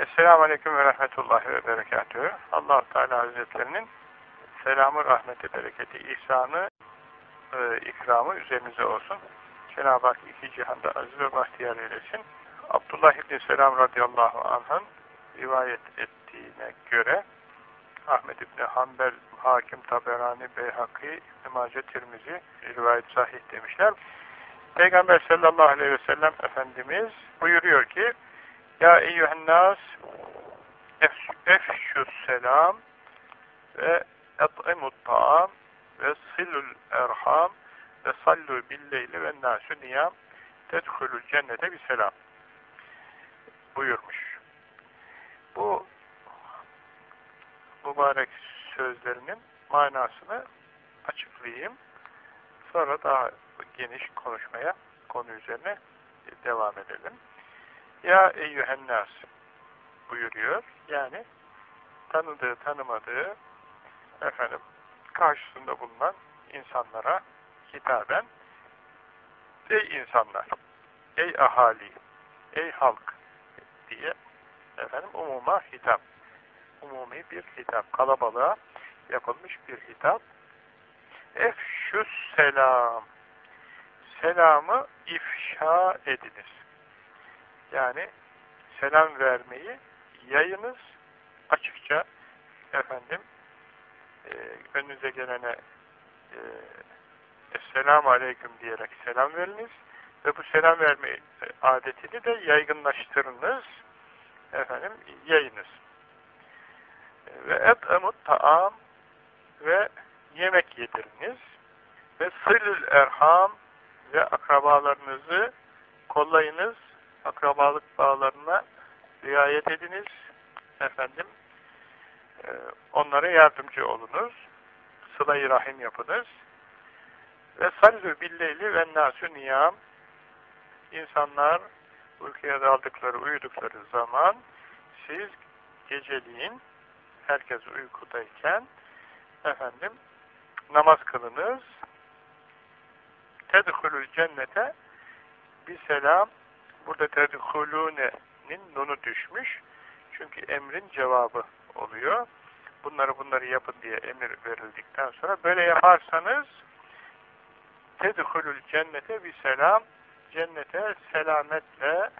Esselamu Aleyküm ve Rahmetullahi ve Berekatühü. allah Teala Hazretlerinin selamı, rahmeti, bereketi, ihsanı, e, ikramı üzerinize olsun. Cenab-ı Hak iki cihanda aziz ve bahtiyar eylesin. Abdullah İbni Selam radıyallahu anh'ın rivayet ettiğine göre Ahmet İbni Hanbel, Hakim, Taberani, Beyhaki, İbni Mace, Tirmizi rivayet sahih demişler. Peygamber sallallahu aleyhi ve sellem Efendimiz buyuruyor ki Ya eyyühennâs efşus selam ve et'imut ta'am ve silul erham ve sallu billeyli ve nâsü niyam tedhulul cennete bir selam buyurmuş. Bu mübarek sözlerinin manasını açıklayayım. Sonra daha geniş konuşmaya konu üzerine devam edelim. Ya eyyühennas buyuruyor. Yani tanıdığı, tanımadığı efendim karşısında bulunan insanlara hitaben ey insanlar, ey ahali, ey halk diye efendim umuma hitap. Umumi bir hitap. Kalabalığa yapılmış bir hitap. Efşus selam. Selamı ifşa ediniz. Yani selam vermeyi yayınız açıkça efendim e, önünüze gelene e, Esselamu Aleyküm diyerek selam veriniz ve bu selam verme adetini de yaygınlaştırınız efendim yayınız. Ve et'emut ta'am ve yemek yediriniz ve sılül erham ve akrabalarınızı kollayınız akrabalık bağlarına riayet ediniz. Efendim e, onlara yardımcı olunuz. Sıla-i rahim yapınız. Ve sallu billeyli ve nasü niyam. İnsanlar uykuya daldıkları, uyudukları zaman siz geceliğin herkes uykudayken efendim namaz kılınız. Tedhulul cennete bir selam burada tedhulune'nin nunu düşmüş çünkü emrin cevabı oluyor bunları bunları yapın diye emir verildikten sonra böyle yaparsanız tedhulul cennete bir selam cennete selametle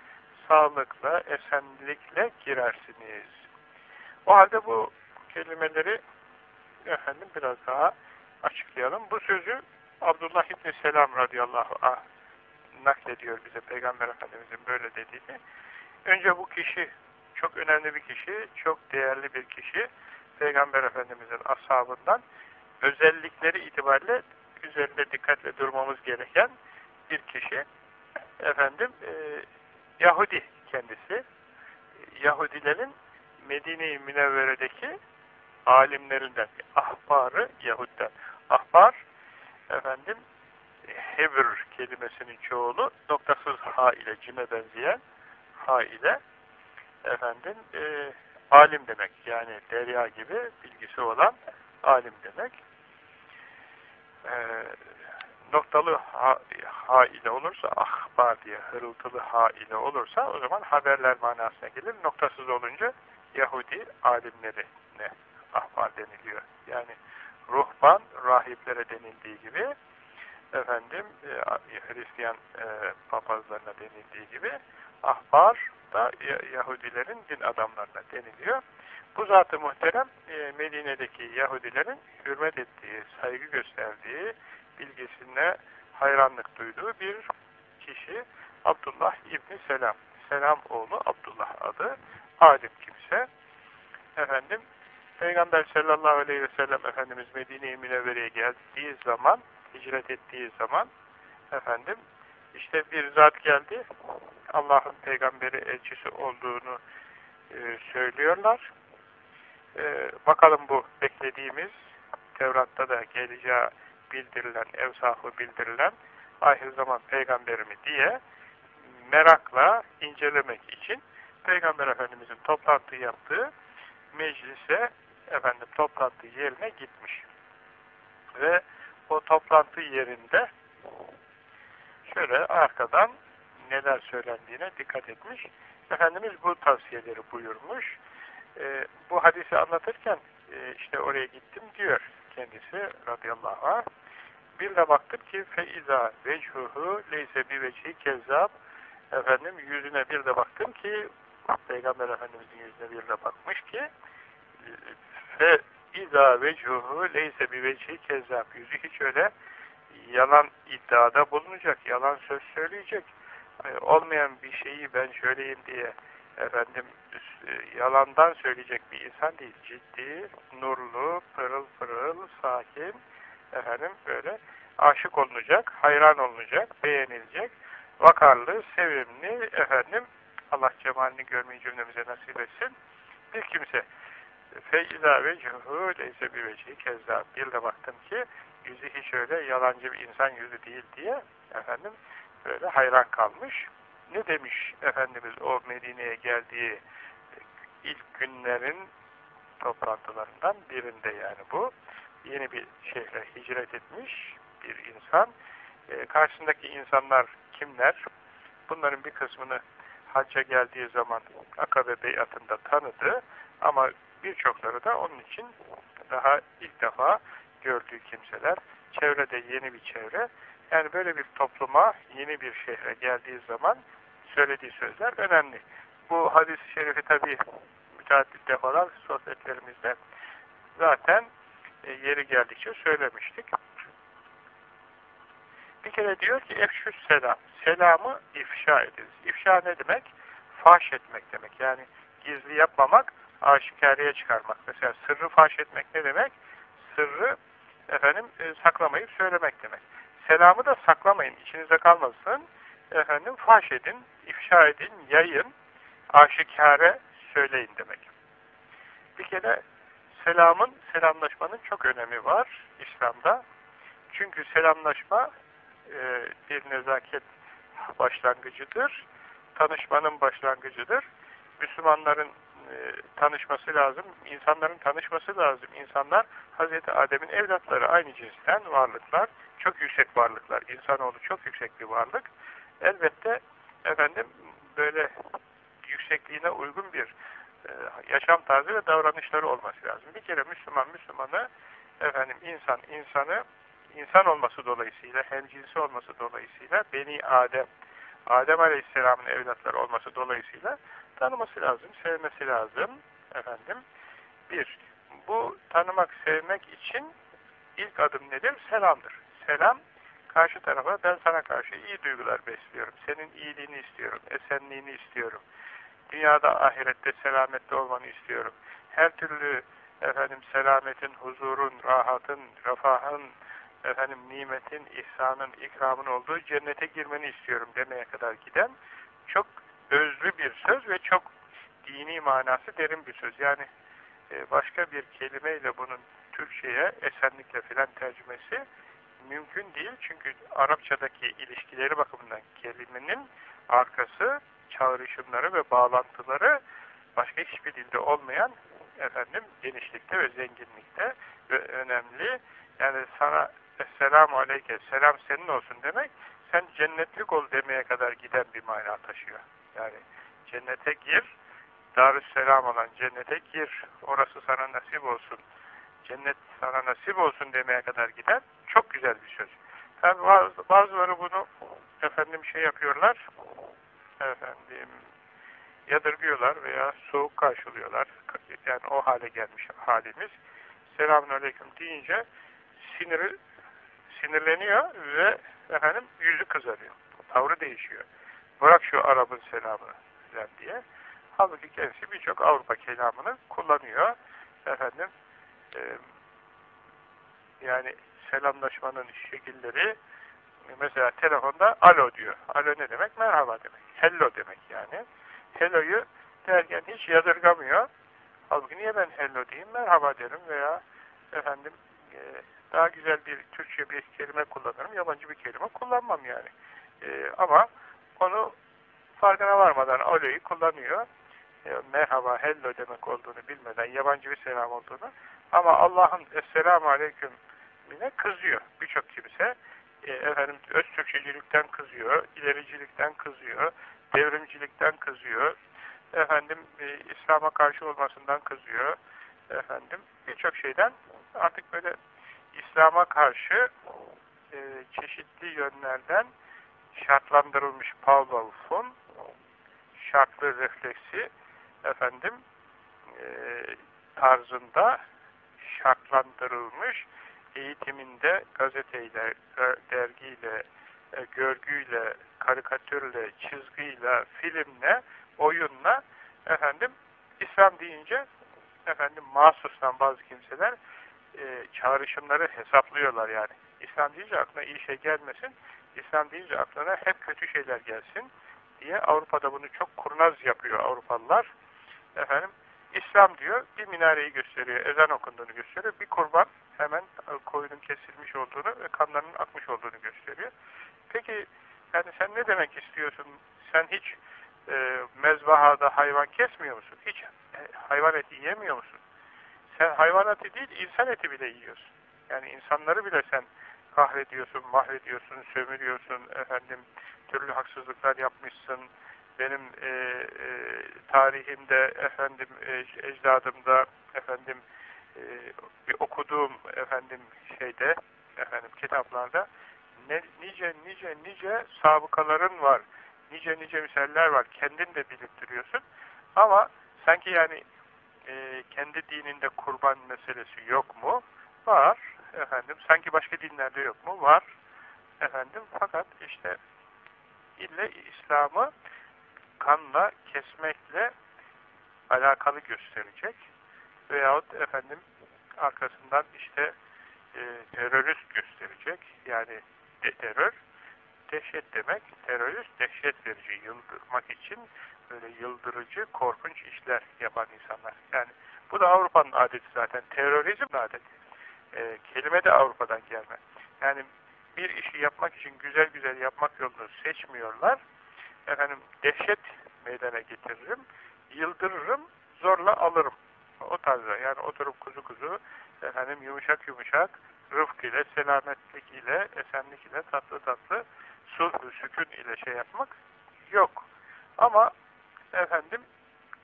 sağlıkla, esenlikle girersiniz. O halde bu kelimeleri efendim biraz daha açıklayalım. Bu sözü Abdullah İbni Selam radıyallahu anh naklediyor bize Peygamber Efendimizin böyle dediğini. Önce bu kişi çok önemli bir kişi, çok değerli bir kişi. Peygamber Efendimizin ashabından özellikleri itibariyle üzerinde dikkatle durmamız gereken bir kişi. Efendim, e, Yahudi kendisi. Yahudilerin Medine-i Münevvere'deki alimlerinden, ahbarı Yahud'dan. Ahbar, efendim, Hebr kelimesinin çoğulu noktasız ha ile cime benzeyen ha ile efendim e, alim demek. Yani derya gibi bilgisi olan alim demek. E, noktalı ha, ha ile olursa ahbar diye hırıltılı ha ile olursa o zaman haberler manasına gelir. Noktasız olunca Yahudi alimleri ne ahbar deniliyor. Yani ruhban rahiplere denildiği gibi efendim e, Hristiyan e, papazlarına denildiği gibi ahbar da Yahudilerin din adamlarına deniliyor. Bu zatı muhterem e, Medine'deki Yahudilerin hürmet ettiği, saygı gösterdiği, bilgisine hayranlık duyduğu bir kişi Abdullah İbni Selam. Selam oğlu Abdullah adı. Alim kimse. Efendim Peygamber sallallahu aleyhi ve sellem Efendimiz Medine-i Münevvere'ye geldiği zaman, hicret ettiği zaman efendim işte bir zat geldi. Allah'ın peygamberi elçisi olduğunu e, söylüyorlar. E, bakalım bu beklediğimiz Tevrat'ta da geleceği bildirilen, evsafı bildirilen ahir zaman peygamberimi diye merakla incelemek için Peygamber Efendimizin toplantı yaptığı meclise efendim toplantı yerine gitmiş. Ve o toplantı yerinde şöyle arkadan neler söylendiğine dikkat etmiş. Efendimiz bu tavsiyeleri buyurmuş. E, bu hadisi anlatırken e, işte oraya gittim diyor kendisi radıyallahu anh. Bir de baktım ki feiza vechuhu leyse bi vecihi kezzab efendim yüzüne bir de baktım ki Peygamber Efendimizin yüzüne bir de bakmış ki fe iza vechuhu leyse bi vecihi kezzab yüzü hiç öyle yalan iddiada bulunacak, yalan söz söyleyecek olmayan bir şeyi ben söyleyeyim diye efendim e, yalandan söyleyecek bir insan değil. Ciddi, nurlu, pırıl pırıl, sakin, efendim böyle aşık olunacak, hayran olunacak, beğenilecek, vakarlı, sevimli, efendim Allah cemalini görmeyi cümlemize nasip etsin. Bir kimse vecuhu leyse bir vecihi kezzab. Bir de baktım ki yüzü hiç öyle yalancı bir insan yüzü değil diye efendim böyle hayran kalmış. Ne demiş Efendimiz o Medine'ye geldiği ilk günlerin toplantılarından birinde yani bu. Yeni bir şehre hicret etmiş bir insan. E, karşısındaki insanlar kimler? Bunların bir kısmını hacca geldiği zaman Akabe Beyatında tanıdı ama birçokları da onun için daha ilk defa gördüğü kimseler. Çevrede yeni bir çevre. Yani böyle bir topluma, yeni bir şehre geldiği zaman söylediği sözler önemli. Bu hadis-i şerifi tabi müteaddit defalar sohbetlerimizde zaten e, yeri geldikçe söylemiştik. Bir kere diyor ki efşüs selam. Selamı ifşa ediniz. İfşa ne demek? Faş etmek demek. Yani gizli yapmamak, aşikariye çıkarmak. Mesela sırrı faş etmek ne demek? Sırrı efendim e, saklamayıp söylemek demek. Selamı da saklamayın, içinize kalmasın. Efendim faş edin, ifşa edin, yayın, aşikare söyleyin demek. Bir kere selamın, selamlaşmanın çok önemi var İslam'da. Çünkü selamlaşma e, bir nezaket başlangıcıdır. Tanışmanın başlangıcıdır. Müslümanların e, tanışması lazım. insanların tanışması lazım. İnsanlar Hazreti Adem'in evlatları aynı cinsten varlıklar. Çok yüksek varlıklar. İnsanoğlu çok yüksek bir varlık. Elbette efendim böyle yüksekliğine uygun bir e, yaşam tarzı ve davranışları olması lazım. Bir kere Müslüman Müslümanı efendim insan insanı insan olması dolayısıyla hem cinsi olması dolayısıyla Beni Adem Adem Aleyhisselam'ın evlatları olması dolayısıyla tanıması lazım, sevmesi lazım. Efendim, bir, bu tanımak, sevmek için ilk adım nedir? Selamdır. Selam, karşı tarafa ben sana karşı iyi duygular besliyorum. Senin iyiliğini istiyorum, esenliğini istiyorum. Dünyada, ahirette selamette olmanı istiyorum. Her türlü efendim selametin, huzurun, rahatın, refahın, efendim nimetin, ihsanın, ikramın olduğu cennete girmeni istiyorum demeye kadar giden çok özlü bir söz ve çok dini manası derin bir söz. Yani e, başka bir kelimeyle bunun Türkçe'ye esenlikle filan tercümesi mümkün değil. Çünkü Arapçadaki ilişkileri bakımından kelimenin arkası, çağrışımları ve bağlantıları başka hiçbir dilde olmayan efendim genişlikte ve zenginlikte ve önemli. Yani sana Esselamu Aleyke, selam senin olsun demek, sen cennetlik ol demeye kadar giden bir mana taşıyor. Yani cennete gir, Darüsselam olan cennete gir, orası sana nasip olsun, cennet sana nasip olsun demeye kadar giden çok güzel bir söz. Tabi bazı, bazıları bunu efendim şey yapıyorlar, efendim yadırgıyorlar veya soğuk karşılıyorlar. Yani o hale gelmiş halimiz. Selamun Aleyküm deyince siniri sinirleniyor ve efendim yüzü kızarıyor. Tavrı değişiyor. Bırak şu Arap'ın selamını diye. Halbuki kendisi birçok Avrupa kelamını kullanıyor. Efendim e, yani selamlaşmanın şekilleri mesela telefonda alo diyor. Alo ne demek? Merhaba demek. Hello demek yani. Hello'yu derken hiç yadırgamıyor. Halbuki niye ben hello diyeyim? Merhaba derim veya efendim e, daha güzel bir Türkçe bir kelime kullanırım. Yabancı bir kelime kullanmam yani. E, ama onu farkına varmadan aloyu kullanıyor. E, merhaba, hello demek olduğunu bilmeden, yabancı bir selam olduğunu. Ama Allah'ın Esselamu Aleyküm yine kızıyor birçok kimse. E, efendim öz Türkçecilikten kızıyor, ilericilikten kızıyor, devrimcilikten kızıyor, efendim e, İslam'a karşı olmasından kızıyor. Efendim birçok şeyden artık böyle İslam'a karşı e, çeşitli yönlerden şartlandırılmış Pavlov'un şartlı refleksi efendim e, tarzında şartlandırılmış eğitiminde gazeteyle, dergiyle, e, görgüyle, karikatürle, çizgiyle, filmle, oyunla efendim İslam deyince efendim mahsustan bazı kimseler e, çağrışımları hesaplıyorlar yani. İslam deyince aklına iyi şey gelmesin, İslam deyince aklına hep kötü şeyler gelsin diye Avrupa'da bunu çok kurnaz yapıyor Avrupalılar. Efendim İslam diyor, bir minareyi gösteriyor, ezan okunduğunu gösteriyor, bir kurban hemen koyunun kesilmiş olduğunu ve kanlarının akmış olduğunu gösteriyor. Peki yani sen ne demek istiyorsun? Sen hiç e, mezbahada hayvan kesmiyor musun? Hiç e, hayvan eti yemiyor musun? Sen hayvan eti değil, insan eti bile yiyorsun. Yani insanları bile sen kahrediyorsun, mahvediyorsun, sömürüyorsun, efendim türlü haksızlıklar yapmışsın. Benim e, e, tarihimde, efendim e, ecdadımda, efendim e, bir okuduğum efendim şeyde, efendim kitaplarda ne, nice nice nice sabıkaların var. Nice nice misaller var. Kendin de bilip duruyorsun. Ama sanki yani e, kendi dininde kurban meselesi yok mu? Var. Efendim sanki başka dinlerde yok mu? Var. Efendim fakat işte ille İslam'ı kanla kesmekle alakalı gösterecek veyahut efendim arkasından işte e, terörist gösterecek yani de terör dehşet demek terörist dehşet verici yıldırmak için böyle yıldırıcı korkunç işler yapan insanlar yani bu da Avrupa'nın adeti zaten terörizm adeti e, kelime de Avrupa'dan gelme. Yani bir işi yapmak için güzel güzel yapmak yolunu seçmiyorlar. Efendim dehşet meydana getiririm yıldırırım zorla alırım. O tarzda yani oturup kuzu kuzu efendim yumuşak yumuşak rıfk ile, selametlik ile, esenlik ile, tatlı tatlı sulh sükun ile şey yapmak yok. Ama efendim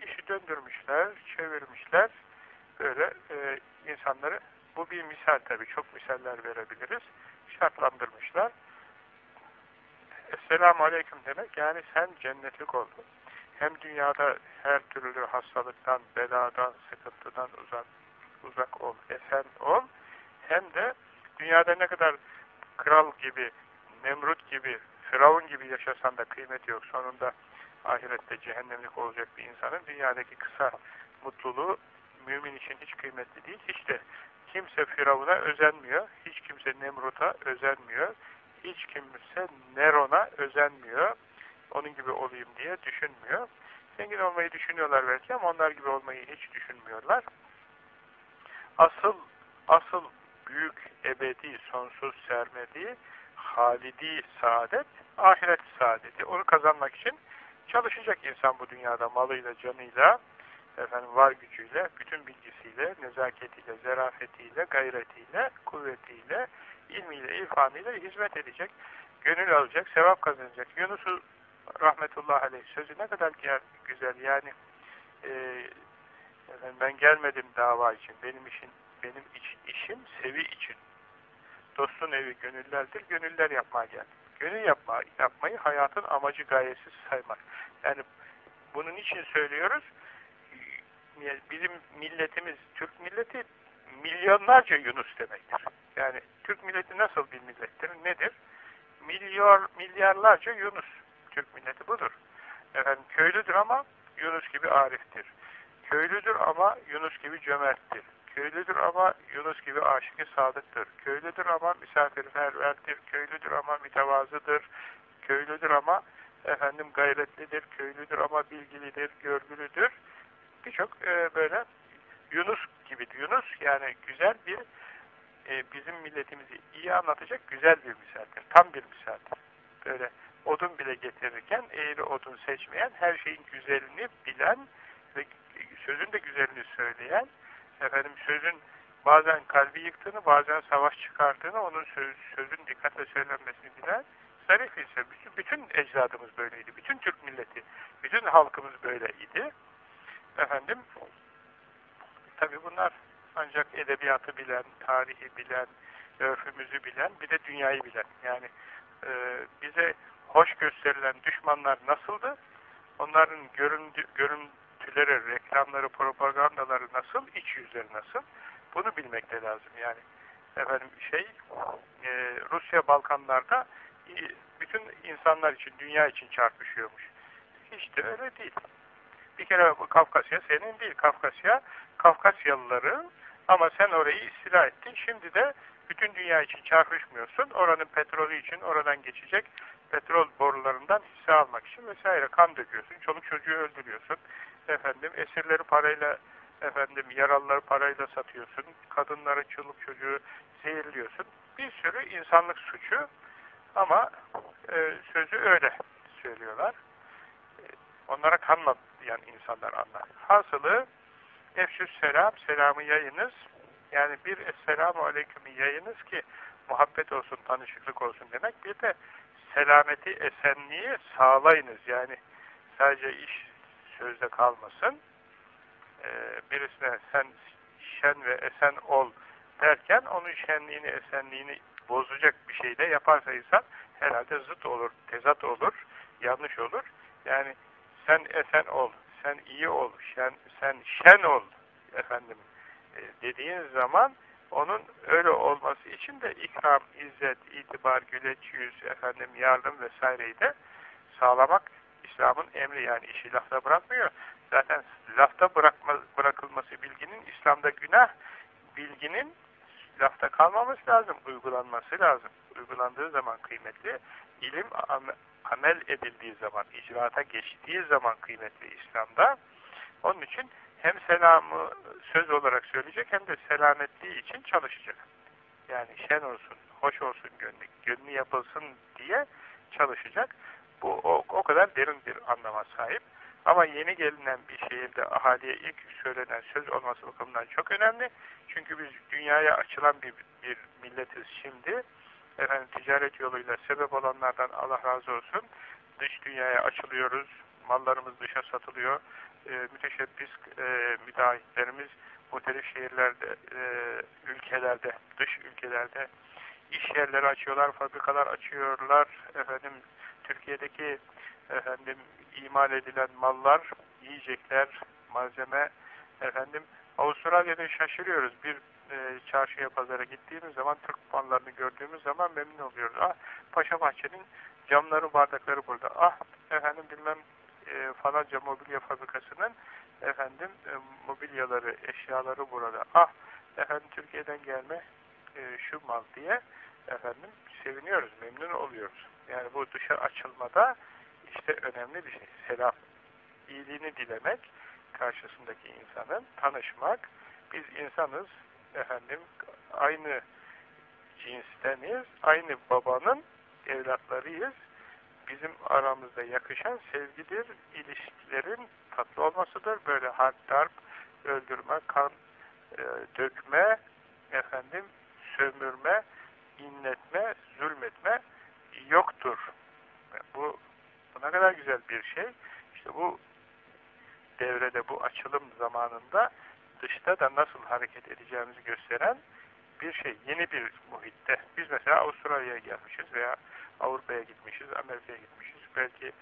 işi döndürmüşler, çevirmişler böyle e, insanları bu bir misal tabii çok misaller verebiliriz. Şartlandırmışlar. Esselamu Aleyküm demek yani sen cennetlik oldun. Hem dünyada her türlü hastalıktan, beladan, sıkıntıdan uzak, uzak ol, esen ol. Hem de dünyada ne kadar kral gibi, Nemrut gibi, Firavun gibi yaşasan da kıymeti yok. Sonunda ahirette cehennemlik olacak bir insanın dünyadaki kısa mutluluğu mümin için hiç kıymetli değil. Hiç de kimse Firavun'a özenmiyor. Hiç kimse Nemrut'a özenmiyor. Hiç kimse Neron'a özenmiyor. Onun gibi olayım diye düşünmüyor. Zengin olmayı düşünüyorlar belki ama onlar gibi olmayı hiç düşünmüyorlar. Asıl asıl büyük, ebedi, sonsuz sermedi, halidi saadet, ahiret saadeti. Onu kazanmak için çalışacak insan bu dünyada malıyla, canıyla, efendim var gücüyle, bütün bilgisiyle, nezaketiyle, zerafetiyle, gayretiyle, kuvvetiyle, ilmiyle, irfanıyla hizmet edecek, gönül alacak, sevap kazanacak. Yunus'u rahmetullah aleyh sözü ne kadar güzel yani e, ben gelmedim dava için, benim için benim iç, işim sevi için. Dostun evi gönüllerdir, gönüller yapmaya geldim. Gönül yapma, yapmayı hayatın amacı gayesi saymak. Yani bunun için söylüyoruz, bizim milletimiz, Türk milleti milyonlarca Yunus demektir. Yani Türk milleti nasıl bir millettir, nedir? Milyar, milyarlarca Yunus. Türk milleti budur. Efendim köylüdür ama Yunus gibi ariftir. Köylüdür ama Yunus gibi cömerttir. Köylüdür ama Yunus gibi aşık sadıktır. Köylüdür ama misafirperverdir. Köylüdür ama mütevazıdır. Köylüdür ama efendim gayretlidir. Köylüdür ama bilgilidir, görgülüdür. Birçok e, böyle Yunus gibidir. Yunus yani güzel bir e, bizim milletimizi iyi anlatacak güzel bir misaldir. Tam bir misaldir. Böyle odun bile getirirken eğri odun seçmeyen, her şeyin güzelini bilen ve sözün de güzelini söyleyen efendim sözün bazen kalbi yıktığını, bazen savaş çıkardığını, onun söz, sözün dikkatle söylenmesini bilen, zarif ise, bütün, bütün ecdadımız böyleydi. Bütün Türk milleti, bütün halkımız böyleydi. Efendim, tabi bunlar ancak edebiyatı bilen, tarihi bilen, örfümüzü bilen, bir de dünyayı bilen. Yani e, bize hoş gösterilen düşmanlar nasıldı? Onların göründü, görüntüleri, reklamları, propagandaları nasıl? iç yüzleri nasıl? Bunu bilmek de lazım. Yani efendim şey e, Rusya Balkanlarda bütün insanlar için, dünya için çarpışıyormuş. Hiç de öyle değil. Bir kere Kafkasya senin değil. Kafkasya Kafkasyalıları ama sen orayı istila ettin. Şimdi de bütün dünya için çarpışmıyorsun. Oranın petrolü için oradan geçecek petrol borularından hisse almak için vesaire kan döküyorsun. Çoluk çocuğu öldürüyorsun. Efendim esirleri parayla efendim yaralıları parayla satıyorsun. Kadınları, çoluk çocuğu zehirliyorsun. Bir sürü insanlık suçu ama e, sözü öyle söylüyorlar. Onlara kanmayan insanlar anlar. Hasılı efşüs selam, selamı yayınız. Yani bir esselamu aleykümü yayınız ki muhabbet olsun, tanışıklık olsun demek. Bir de selameti, esenliği sağlayınız. Yani sadece iş sözde kalmasın. Ee, birisine sen şen ve esen ol derken onun şenliğini, esenliğini bozacak bir şey de yaparsa insan herhalde zıt olur, tezat olur, yanlış olur. Yani sen esen ol, sen iyi ol, şen, sen şen ol efendim e, dediğin zaman onun öyle olması için de ikram, izzet, itibar, güleç yüz, efendim yardım vesaireyi de sağlamak İslam'ın emri yani işi lafta bırakmıyor. Zaten lafta bırakma, bırakılması bilginin İslam'da günah, bilginin lafta kalmaması lazım, uygulanması lazım. Uygulandığı zaman kıymetli, ilim amel edildiği zaman, icraata geçtiği zaman kıymetli İslam'da. Onun için hem selamı söz olarak söyleyecek hem de selametliği için çalışacak. Yani şen olsun, hoş olsun gönlü, gönlü yapılsın diye çalışacak. Bu o, o kadar derin bir anlama sahip. Ama yeni gelinen bir şehirde ahaliye ilk söylenen söz olması bakımından çok önemli. Çünkü biz dünyaya açılan bir, bir milletiz şimdi. Efendim ticaret yoluyla sebep olanlardan Allah razı olsun. Dış dünyaya açılıyoruz. Mallarımız dışa satılıyor e, müteşebbis e, müteahhitlerimiz muhtelif şehirlerde, e, ülkelerde, dış ülkelerde iş yerleri açıyorlar, fabrikalar açıyorlar. Efendim Türkiye'deki efendim imal edilen mallar, yiyecekler, malzeme efendim Avustralya'da şaşırıyoruz. Bir e, çarşıya pazara gittiğimiz zaman Türk mallarını gördüğümüz zaman memnun oluyoruz. Ah Paşa Bahçe'nin camları, bardakları burada. Ah efendim bilmem e, falanca mobilya fabrikasının efendim e, mobilyaları, eşyaları burada. Ah efendim Türkiye'den gelme e, şu mal diye efendim seviniyoruz, memnun oluyoruz. Yani bu dışa açılmada işte önemli bir şey. Selam. iyiliğini dilemek karşısındaki insanın, tanışmak. Biz insanız, efendim aynı cinsteniz, aynı babanın evlatlarıyız bizim aramızda yakışan sevgidir, ilişkilerin tatlı olmasıdır. Böyle harp, darp, öldürme, kan e, dökme, efendim sömürme, inletme, zulmetme yoktur. Bu, bu ne kadar güzel bir şey. İşte bu devrede, bu açılım zamanında dışta da nasıl hareket edeceğimizi gösteren bir şey. Yeni bir muhitte. Biz mesela Avustralya'ya gelmişiz veya Avrupa'ya gitmişiz, Amerika'ya gitmişiz. Belki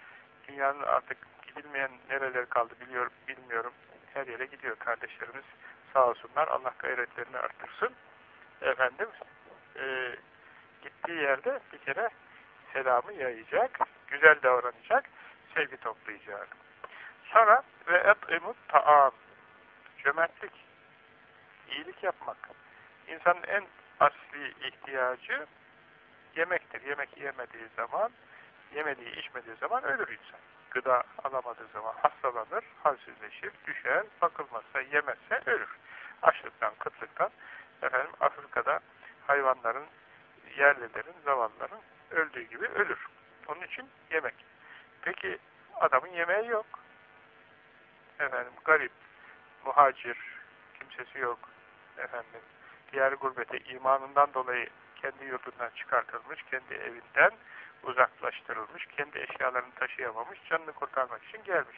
dünyanın artık gidilmeyen nereler kaldı biliyorum, bilmiyorum. Her yere gidiyor kardeşlerimiz. Sağ olsunlar. Allah gayretlerini arttırsın. Efendim, e, gittiği yerde bir kere selamı yayacak, güzel davranacak, sevgi toplayacak. Sonra ve et'imut ta'am cömertlik, iyilik yapmak. İnsanın en asli ihtiyacı yemektir. Yemek yemediği zaman, yemediği içmediği zaman ölür insan. Gıda alamadığı zaman hastalanır, halsizleşir, düşer, bakılmazsa, yemezse ölür. Açlıktan, kıtlıktan, efendim Afrika'da hayvanların, yerlilerin, zavallıların öldüğü gibi ölür. Onun için yemek. Peki adamın yemeği yok. Efendim garip, muhacir, kimsesi yok. Efendim diğer gurbete imanından dolayı kendi yurdundan çıkartılmış, kendi evinden uzaklaştırılmış, kendi eşyalarını taşıyamamış, canını kurtarmak için gelmiş.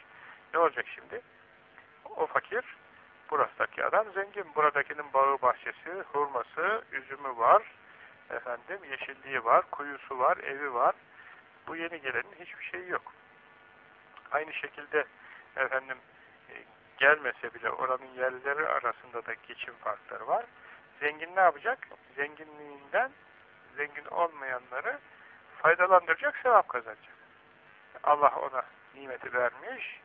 Ne olacak şimdi? O fakir, burasındaki adam zengin. Buradakinin bağı bahçesi, hurması, üzümü var, efendim yeşilliği var, kuyusu var, evi var. Bu yeni gelenin hiçbir şeyi yok. Aynı şekilde efendim gelmese bile oranın yerlileri arasında da geçim farkları var. Zengin ne yapacak? Zenginliğinden zengin olmayanları faydalandıracak, sevap kazanacak. Allah ona nimeti vermiş,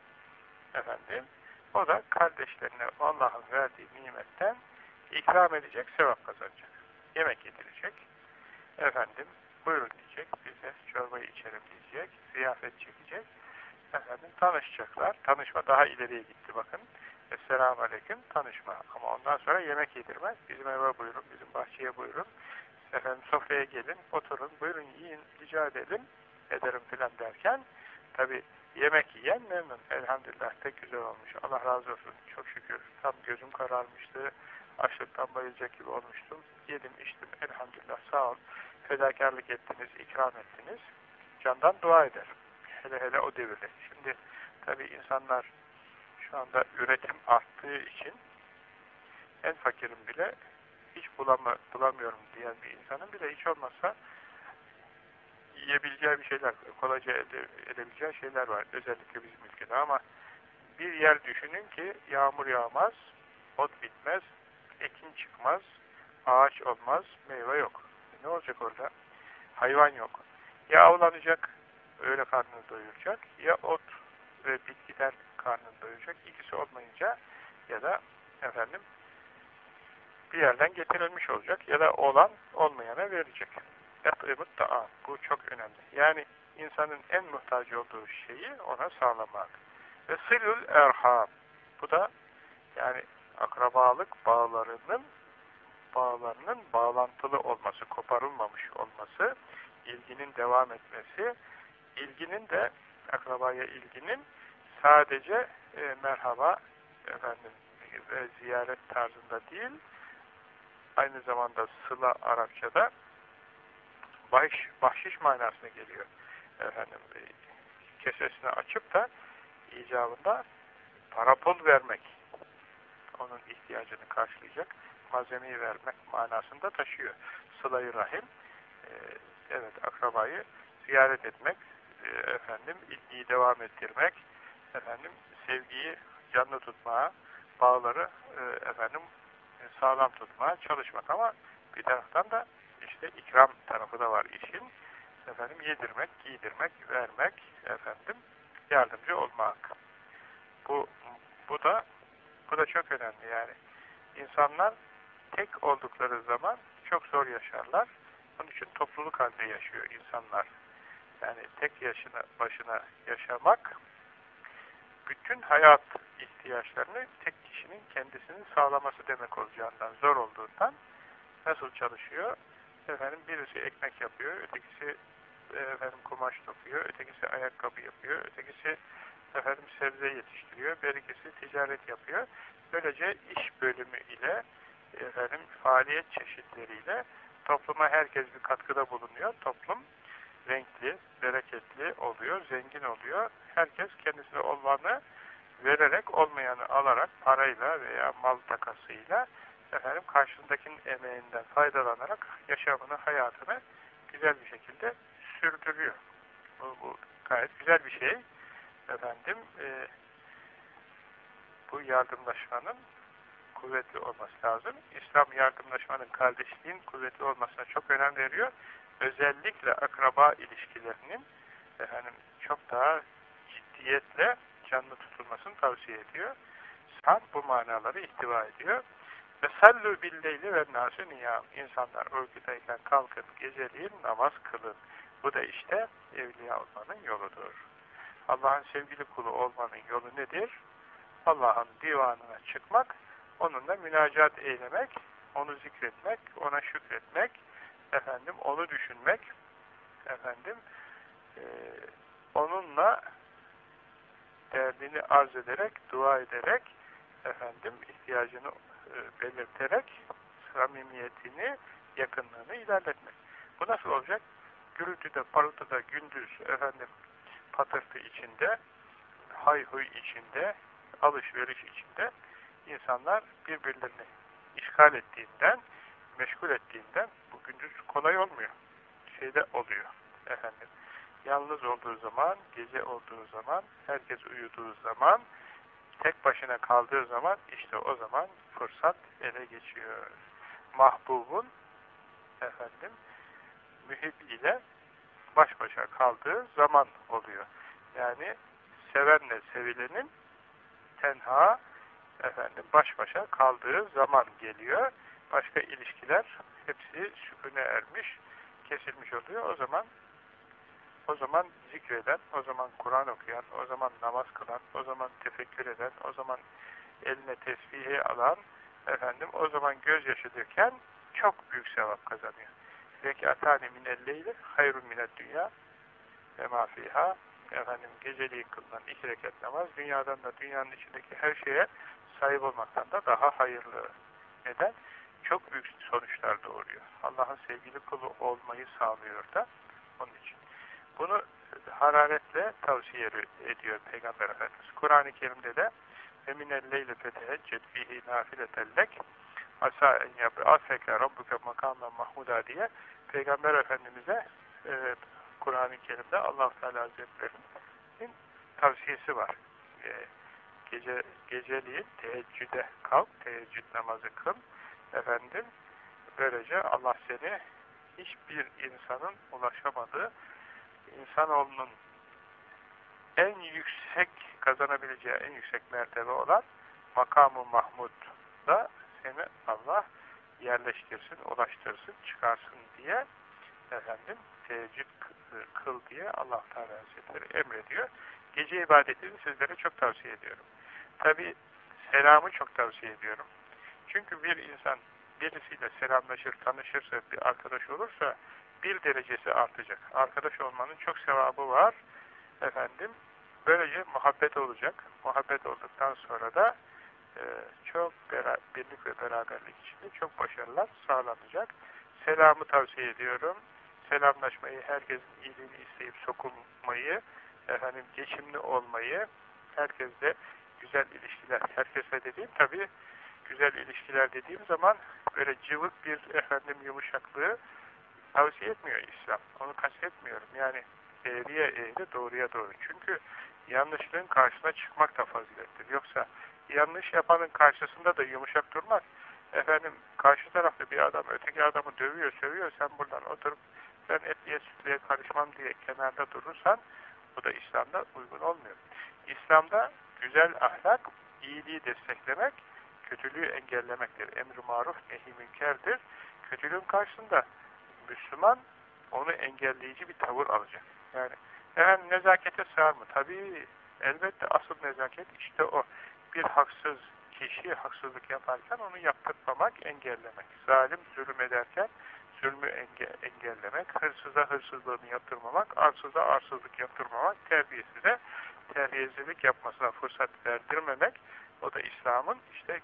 efendim, o da kardeşlerine Allah'ın verdiği nimetten ikram edecek, sevap kazanacak. Yemek yedirecek, efendim, buyurun diyecek, bize çorbayı içerim diyecek, ziyafet çekecek, efendim, tanışacaklar. Tanışma daha ileriye gitti bakın. Esselamu Aleyküm, tanışma. Ama ondan sonra yemek yedirmez. Bizim eve buyurun, bizim bahçeye buyurun. Efendim sofraya gelin, oturun, buyurun yiyin, rica edelim, ederim filan derken, tabi yemek yiyen memnun. Elhamdülillah pek güzel olmuş. Allah razı olsun. Çok şükür. Tam gözüm kararmıştı. Açlıktan bayılacak gibi olmuştum. Yedim, içtim. Elhamdülillah sağ ol. Fedakarlık ettiniz, ikram ettiniz. Candan dua eder. Hele hele o devirde. Şimdi tabi insanlar şu anda üretim arttığı için en fakirin bile hiç bulama, bulamıyorum diyen bir insanın bile hiç olmazsa yiyebileceği bir şeyler, kolayca ede, edebileceği şeyler var. Özellikle bizim ülkede ama bir yer düşünün ki yağmur yağmaz, ot bitmez, ekin çıkmaz, ağaç olmaz, meyve yok. Ne olacak orada? Hayvan yok. Ya avlanacak, öyle karnını doyuracak, ya ot ve bitkiler karnını doyuracak. İkisi olmayınca ya da efendim bir yerden getirilmiş olacak ya da olan olmayana verecek. Et'imut ta'a. Bu çok önemli. Yani insanın en muhtaç olduğu şeyi ona sağlamak. Ve silül erham. Bu da yani akrabalık bağlarının bağlarının bağlantılı olması, koparılmamış olması, ilginin devam etmesi, ilginin de akrabaya ilginin sadece e, merhaba efendim ve ziyaret tarzında değil, aynı zamanda sıla Arapçada bahş, bahşiş manasına geliyor. Efendim, e, kesesini açıp da icabında para pul vermek. Onun ihtiyacını karşılayacak malzemeyi vermek manasında taşıyor. Sıla-i Rahim, e, evet akrabayı ziyaret etmek, efendim ilgiyi devam ettirmek, efendim sevgiyi canlı tutmaya, bağları e, efendim sağlam tutmaya çalışmak ama bir taraftan da işte ikram tarafı da var işin. Efendim yedirmek, giydirmek, vermek, efendim yardımcı olmak. Bu bu da bu da çok önemli yani. İnsanlar tek oldukları zaman çok zor yaşarlar. Onun için topluluk halinde yaşıyor insanlar. Yani tek yaşına başına yaşamak bütün hayat ihtiyaçlarını tek kişinin kendisinin sağlaması demek olacağından, zor olduğundan nasıl çalışıyor? Efendim birisi ekmek yapıyor, ötekisi efendim kumaş dokuyor, ötekisi ayakkabı yapıyor, ötekisi efendim sebze yetiştiriyor, birikisi ticaret yapıyor. Böylece iş bölümü ile efendim faaliyet çeşitleriyle topluma herkes bir katkıda bulunuyor. Toplum renkli, bereketli oluyor, zengin oluyor. Herkes kendisine olanı vererek, olmayanı alarak, parayla veya mal takasıyla efendim karşısındakinin emeğinden faydalanarak yaşamını, hayatını güzel bir şekilde sürdürüyor. Bu, bu gayet güzel bir şey. Efendim e, bu yardımlaşmanın kuvvetli olması lazım. İslam yardımlaşmanın, kardeşliğin kuvvetli olmasına çok önem veriyor. Özellikle akraba ilişkilerinin efendim çok daha ciddiyetle canlı tutulmasını tavsiye ediyor. Saat bu manaları ihtiva ediyor. Ve sallu billeyli ve nasü niyam. İnsanlar uykudayken kalkın, geceliğin namaz kılın. Bu da işte evliya olmanın yoludur. Allah'ın sevgili kulu olmanın yolu nedir? Allah'ın divanına çıkmak, onunla münacat eylemek, onu zikretmek, ona şükretmek, efendim onu düşünmek, efendim e, onunla derdini arz ederek, dua ederek, efendim ihtiyacını e, belirterek samimiyetini, yakınlığını ilerletmek. Bu nasıl olacak? gürültüde, parıltıda, gündüz, efendim, patırtı içinde, hayhuy içinde, alışveriş içinde insanlar birbirlerini işgal ettiğinden, meşgul ettiğinden bu gündüz kolay olmuyor. Şeyde oluyor efendim. Yalnız olduğu zaman, gece olduğu zaman, herkes uyuduğu zaman, tek başına kaldığı zaman işte o zaman fırsat ele geçiyor. Mahbubun efendim mühib ile baş başa kaldığı zaman oluyor. Yani sevenle sevilenin tenha efendim baş başa kaldığı zaman geliyor. Başka ilişkiler hepsi sükune ermiş, kesilmiş oluyor. O zaman o zaman zikreden, o zaman Kur'an okuyan, o zaman namaz kılan, o zaman tefekkür eden, o zaman eline tesbihi alan, efendim o zaman gözyaşı döken çok büyük sevap kazanıyor. Rekatani minelleyli hayrun mined dünya ve mafiha efendim geceliğin kılınan iki rekat namaz dünyadan da dünyanın içindeki her şeye sahip olmaktan da daha hayırlı. Neden? Çok büyük sonuçlar doğuruyor. Allah'ın sevgili kulu olmayı sağlıyor da onun için. Bunu hararetle tavsiye ediyor Peygamber Efendimiz. Kur'an-ı Kerim'de de اَمِنَ اللَّيْلِ فَتَهَجَّدْ ف۪يهِ نَافِلَةً لَكْ asa en yab'aseke rabbuke makamen mahmuda diye Peygamber Efendimiz'e e, Kur'an-ı Kerim'de allah Teala Hazretleri'nin tavsiyesi var. E, gece geceliğin teheccüde kalk, teheccüd namazı kıl. Efendim, böylece Allah seni hiçbir insanın ulaşamadığı insanoğlunun en yüksek kazanabileceği en yüksek mertebe olan makamı Mahmud'da seni Allah yerleştirsin, ulaştırsın, çıkarsın diye efendim teheccüd kıl diye Allah Teala Hazretleri emrediyor. Gece ibadetini sizlere çok tavsiye ediyorum. Tabi selamı çok tavsiye ediyorum. Çünkü bir insan birisiyle selamlaşır, tanışırsa, bir arkadaş olursa bir derecesi artacak. Arkadaş olmanın çok sevabı var. Efendim, böylece muhabbet olacak. Muhabbet olduktan sonra da e, çok birlik ve beraberlik içinde çok başarılar sağlanacak. Selamı tavsiye ediyorum. Selamlaşmayı, herkesin iyiliğini isteyip sokulmayı, efendim geçimli olmayı, herkesle güzel ilişkiler, herkesle dediğim tabii güzel ilişkiler dediğim zaman böyle cıvık bir efendim yumuşaklığı tavsiye etmiyor İslam. Onu kastetmiyorum. Yani eğriye eğri, doğruya doğru. Çünkü yanlışlığın karşısına çıkmak da fazilettir. Yoksa yanlış yapanın karşısında da yumuşak durmak, efendim karşı tarafta bir adam öteki adamı dövüyor, sövüyor, sen buradan oturup ben etliye sütlüye karışmam diye kenarda durursan, bu da İslam'da uygun olmuyor. İslam'da güzel ahlak, iyiliği desteklemek, kötülüğü engellemektir. Emr-i maruf, nehi münkerdir. Kötülüğün karşısında Müslüman onu engelleyici bir tavır alacak. Yani efendim nezakete sığar mı? Tabii elbette asıl nezaket işte o. Bir haksız kişi haksızlık yaparken onu yaptırmamak, engellemek. Zalim zulüm ederken zulmü enge engellemek, hırsıza hırsızlığını yaptırmamak, arsıza arsızlık yaptırmamak, terbiyesize terbiyesizlik yapmasına fırsat verdirmemek, o da İslam'ın işte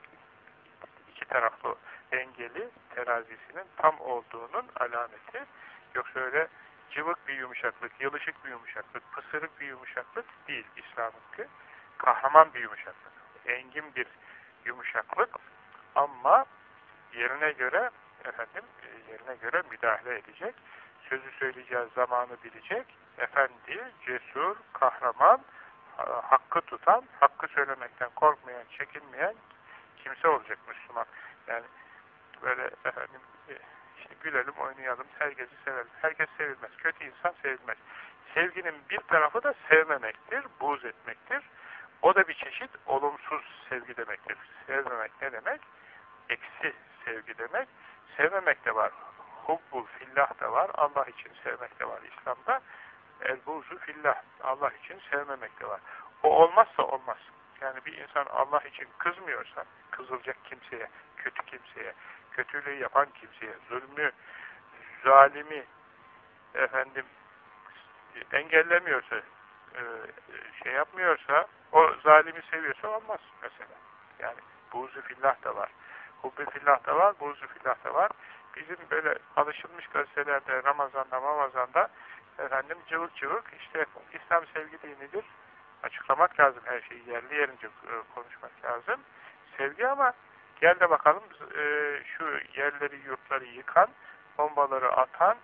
taraflı dengeli terazisinin tam olduğunun alameti. Yoksa öyle cıvık bir yumuşaklık, yılışık bir yumuşaklık, pısırık bir yumuşaklık değil İslam'ınki. Kahraman bir yumuşaklık, engin bir yumuşaklık ama yerine göre efendim e, yerine göre müdahale edecek, sözü söyleyeceği zamanı bilecek, efendi, cesur, kahraman, hakkı tutan, hakkı söylemekten korkmayan, çekinmeyen kimse olacak Müslüman. Yani böyle efendim e, işte gülelim, oynayalım, herkesi sevelim. Herkes sevilmez. Kötü insan sevilmez. Sevginin bir tarafı da sevmemektir, buğz etmektir. O da bir çeşit olumsuz sevgi demektir. Sevmemek ne demek? Eksi sevgi demek. Sevmemek de var. Hubbul fillah da var. Allah için sevmek de var İslam'da. El-buzu fillah. Allah için sevmemek de var. O olmazsa olmaz. Yani bir insan Allah için kızmıyorsa, kızılacak kimseye, kötü kimseye, kötülüğü yapan kimseye, zulmü, zalimi, efendim, engellemiyorsa, e, şey yapmıyorsa, o zalimi seviyorsa olmaz mesela. Yani buğzu fillah da var. Hubbi fillah da var, buğzu fillah da var. bizim böyle alışılmış gazetelerde Ramazan'da, Ramazan'da efendim cıvık cıvık işte İslam sevgi dinidir. Açıklamak lazım her şeyi yerli yerince e, konuşmak lazım. Sevgi ama gel de bakalım e, şu yerleri yurtları yıkan, bombaları atan,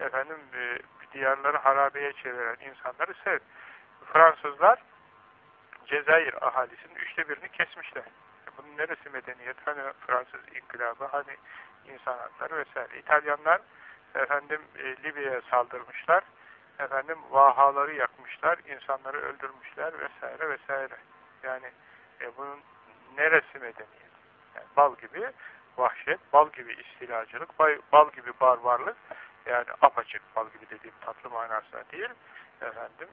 efendim e, diyarları harabeye çeviren insanları sev. Fransızlar Cezayir ahalisinin üçte birini kesmişler. Bunun neresi medeniyet? Hani Fransız inkılabı, hani insan hakları vesaire. İtalyanlar efendim e, Libya'ya saldırmışlar. Efendim vahaları yakmışlar, insanları öldürmüşler vesaire vesaire. Yani e, bunun neresi medeniyet? Yani bal gibi vahşet, bal gibi istilacılık, bal gibi barbarlık yani apaçık bal gibi dediğim tatlı manasına değil efendim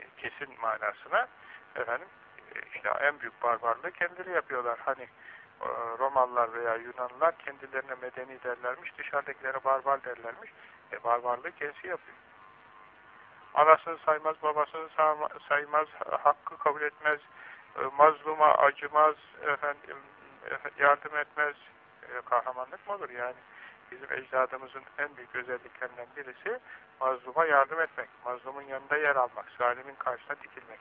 e, kesin manasına efendim e, işte en büyük barbarlığı kendileri yapıyorlar. Hani e, Romalılar veya Yunanlılar kendilerine medeni derlermiş, dışarıdakilere barbar derlermiş. E barbarlığı kendisi yapıyor. Anasını saymaz, babasını saymaz, hakkı kabul etmez, mazluma acımaz, efendim, yardım etmez. Kahramanlık mı olur yani? Bizim ecdadımızın en büyük özelliklerinden birisi mazluma yardım etmek, mazlumun yanında yer almak, zalimin karşısına dikilmek.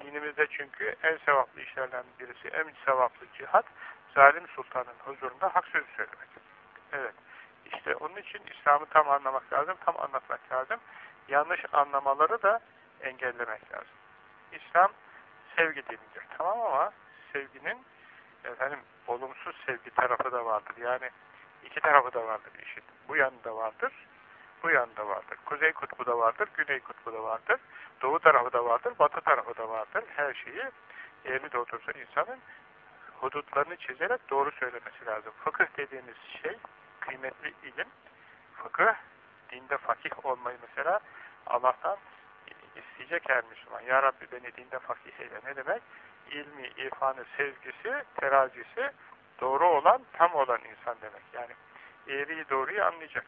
Dinimizde çünkü en sevaplı işlerden birisi, en sevaplı cihat, zalim sultanın huzurunda hak sözü söylemek. Evet. İşte onun için İslam'ı tam anlamak lazım, tam anlatmak lazım. Yanlış anlamaları da engellemek lazım. İslam sevgi dinidir. Tamam ama sevginin efendim olumsuz sevgi tarafı da vardır. Yani iki tarafı da vardır işin. Bu yanında vardır, bu yanında vardır. Kuzey kutbu da vardır, güney kutbu da vardır. Doğu tarafı da vardır, batı tarafı da vardır. Her şeyi yerli de insanın hudutlarını çizerek doğru söylemesi lazım. Fıkıh dediğimiz şey kıymetli ilim. Fıkıh, dinde fakih olmayı mesela Allah'tan isteyecek her Müslüman. Ya Rabbi beni dinde fakih eyle. Ne demek? İlmi, irfanı, sevgisi, terazisi doğru olan, tam olan insan demek. Yani eğriyi doğruyu anlayacak.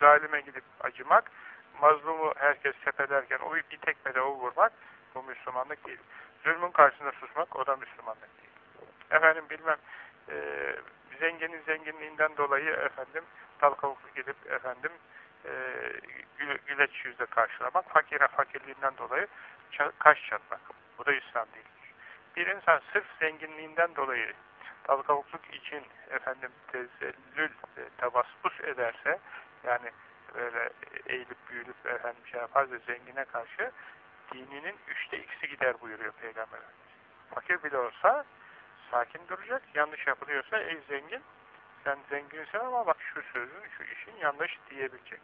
Zalime gidip acımak, mazlumu herkes tepederken o bir tekmede o vurmak, bu Müslümanlık değil. Zulmün karşısında susmak, o da Müslümanlık değil. Efendim bilmem, e, zenginin zenginliğinden dolayı efendim, talkavuklu gidip efendim, e, güleç yüzle karşılamak, fakire fakirliğinden dolayı kaş çatmak. Bu da İslam değil. Bir insan sırf zenginliğinden dolayı talkavukluk için efendim tezellül, e, tabaspus ederse yani böyle eğilip büyülüp efendim şey yaparsa zengine karşı dininin üçte ikisi gider buyuruyor Peygamber Fakir bile olsa sakin duracak. Yanlış yapılıyorsa ey zengin sen zenginsin ama bak şu sözün, şu işin yanlış diyebilecek.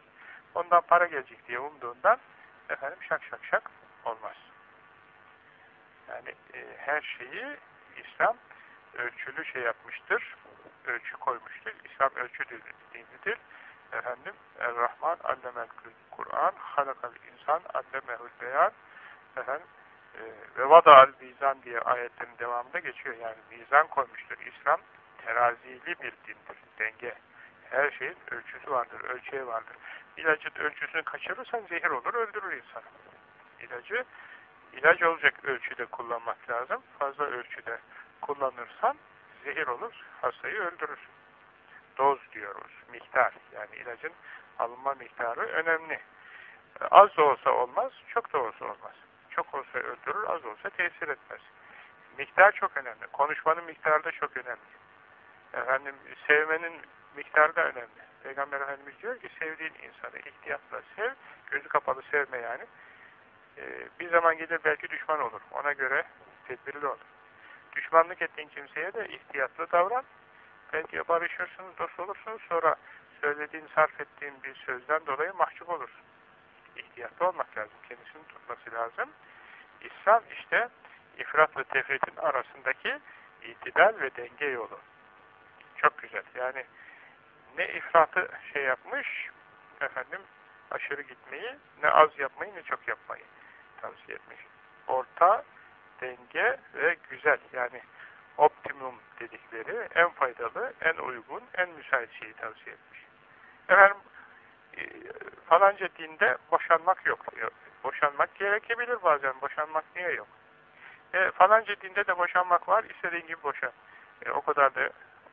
Ondan para gelecek diye umduğundan efendim şak şak şak olmaz. Yani e, her şeyi İslam ölçülü şey yapmıştır, ölçü koymuştur. İslam ölçü dinidir. Efendim, Er-Rahman allemel Kur'an, halakal insan allemehul beyan, efendim, e, ve vada'al mizan diye ayetlerin devamında geçiyor. Yani mizan koymuştur. İslam terazili bir dindir, denge. Her şeyin ölçüsü vardır, ölçeği vardır. İlacın ölçüsünü kaçırırsan zehir olur, öldürür insanı. İlacı, ilaç olacak ölçüde kullanmak lazım. Fazla ölçüde kullanırsan zehir olur, hastayı öldürür. Doz diyoruz, miktar. Yani ilacın alınma miktarı önemli. Az da olsa olmaz, çok da olsa olmaz. Çok olsa öldürür, az olsa tesir etmez. Miktar çok önemli. Konuşmanın miktarı da çok önemli. Efendim, sevmenin miktarı da önemli. Peygamber Efendimiz diyor ki sevdiğin insanı ihtiyatla sev, gözü kapalı sevme yani. Ee, bir zaman gelir belki düşman olur. Ona göre tedbirli olur. Düşmanlık ettiğin kimseye de ihtiyatlı davran. Belki barışırsınız, dost olursunuz. Sonra söylediğin, sarf ettiğin bir sözden dolayı mahcup olursun. İhtiyatlı olmak lazım. Kendisini tutması lazım. İslam işte ifrat ve tefritin arasındaki itidal ve denge yolu. Çok güzel. Yani ne ifratı şey yapmış, efendim aşırı gitmeyi, ne az yapmayı ne çok yapmayı tavsiye etmiş. Orta denge ve güzel yani optimum dedikleri en faydalı, en uygun, en müsait şeyi tavsiye etmiş. Efendim e, falanca dinde boşanmak yok. Boşanmak gerekebilir bazen. Boşanmak niye yok? E, falanca dinde de boşanmak var. istediğin gibi boşan. E, o kadar da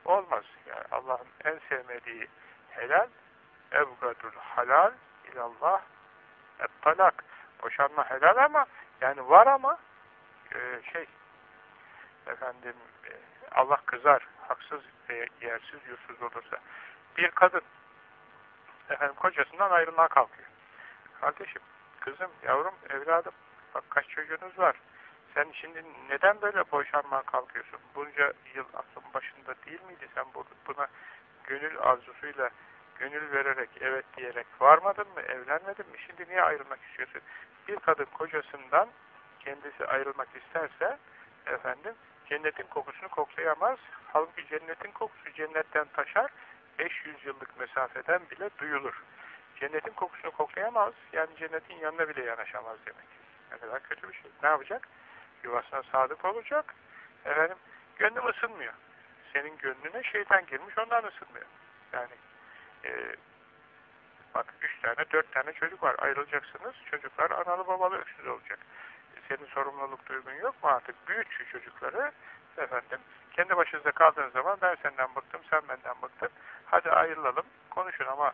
olmaz. Yani Allah'ın en sevmediği, helal evgadul halal ilallah et. Boşanma helal ama yani var ama e, şey efendim e, Allah kızar. Haksız ve yersiz yursuz olursa. Bir kadın efendim kocasından ayrılmaya kalkıyor. Kardeşim, kızım, yavrum, evladım bak kaç çocuğunuz var. Sen şimdi neden böyle boşanmaya kalkıyorsun? Bunca yıl aklın başında değil miydi? Sen buna gönül arzusuyla gönül vererek, evet diyerek varmadın mı, evlenmedin mi? Şimdi niye ayrılmak istiyorsun? Bir kadın kocasından kendisi ayrılmak isterse, efendim, cennetin kokusunu koklayamaz. Halbuki cennetin kokusu cennetten taşar, 500 yıllık mesafeden bile duyulur. Cennetin kokusunu koklayamaz, yani cennetin yanına bile yanaşamaz demek. Ne kadar kötü bir şey. Ne yapacak? Yuvasına sadık olacak. Efendim, gönlüm ısınmıyor. Senin gönlüne şeytan girmiş, ondan ısınmıyor. Yani e, bak üç tane, dört tane çocuk var. Ayrılacaksınız. Çocuklar analı babalı öksüz olacak. Senin sorumluluk duygun yok mu artık? Büyüt şu çocukları. Efendim, kendi başınıza kaldığınız zaman ben senden bıktım, sen benden bıktın. Hadi ayrılalım, konuşun ama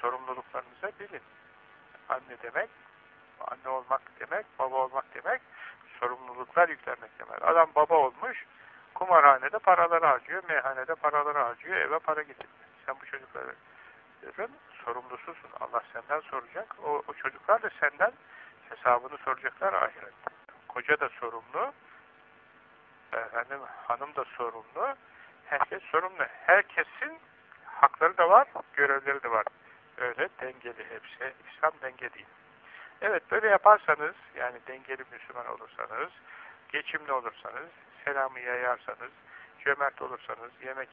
sorumluluklarınızı bilin. Anne demek, anne olmak demek, baba olmak demek, sorumluluklar yüklenmek demek. Adam baba olmuş, kumarhanede paraları harcıyor, meyhanede paraları harcıyor, eve para getirmiyor. Sen bu çocukların sorumlususun. Allah senden soracak. O, o çocuklar da senden hesabını soracaklar ahiret. Koca da sorumlu, efendim, hanım da sorumlu, herkes sorumlu. Herkesin hakları da var, görevleri de var. Öyle dengeli hepsi. İslam denge değil. Evet böyle yaparsanız, yani dengeli Müslüman olursanız, geçimli olursanız, selamı yayarsanız, cömert olursanız, yemek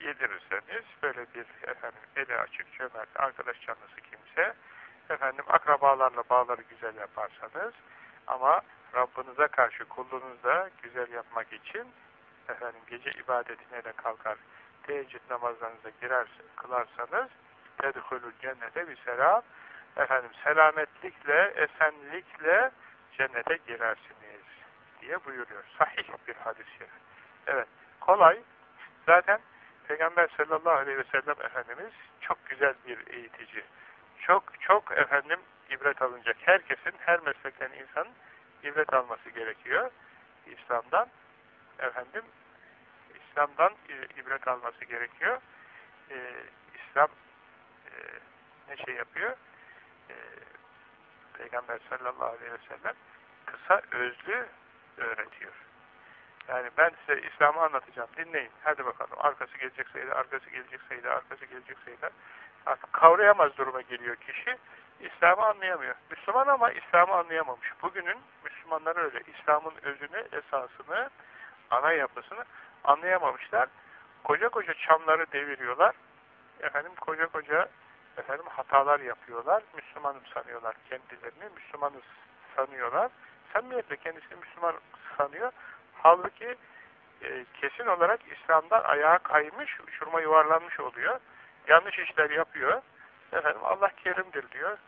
yedirirseniz, böyle bir efendim eli açık, cömert, arkadaş canlısı kimse, efendim akrabalarla bağları güzel yaparsanız, ama Rabbinize karşı kulluğunuzda güzel yapmak için efendim gece ibadetine de kalkar, teheccüd namazlarınıza girer, kılarsanız, tedhulul cennete bir selam, efendim selametlikle, esenlikle cennete girersiniz diye buyuruyor. Sahih bir hadis-i Evet, kolay. Zaten Peygamber sallallahu aleyhi ve sellem Efendimiz çok güzel bir eğitici. Çok çok efendim ibret alınacak. Herkesin, her meslekten insanın ibret alması gerekiyor. İslam'dan efendim İslam'dan ibret alması gerekiyor. Ee, İslam e, ne şey yapıyor? Ee, Peygamber sallallahu aleyhi ve sellem kısa özlü öğretiyor. Yani ben size İslam'ı anlatacağım. Dinleyin. Hadi bakalım. Arkası gelecek sayıda, arkası gelecek sayıda, arkası gelecek sayıda. Artık kavrayamaz duruma geliyor kişi. İslam'ı anlayamıyor. Müslüman ama İslam'ı anlayamamış. Bugünün Müslümanlar öyle. İslam'ın özünü, esasını, ana yapısını anlayamamışlar. Koca koca çamları deviriyorlar. Efendim koca koca efendim hatalar yapıyorlar. Müslümanım sanıyorlar kendilerini. Müslümanız sanıyorlar. Samimiyetle kendisini Müslüman sanıyor. Halbuki e, kesin olarak İslam'dan ayağa kaymış, uçurma yuvarlanmış oluyor. Yanlış işler yapıyor. Efendim Allah kerimdir diyor.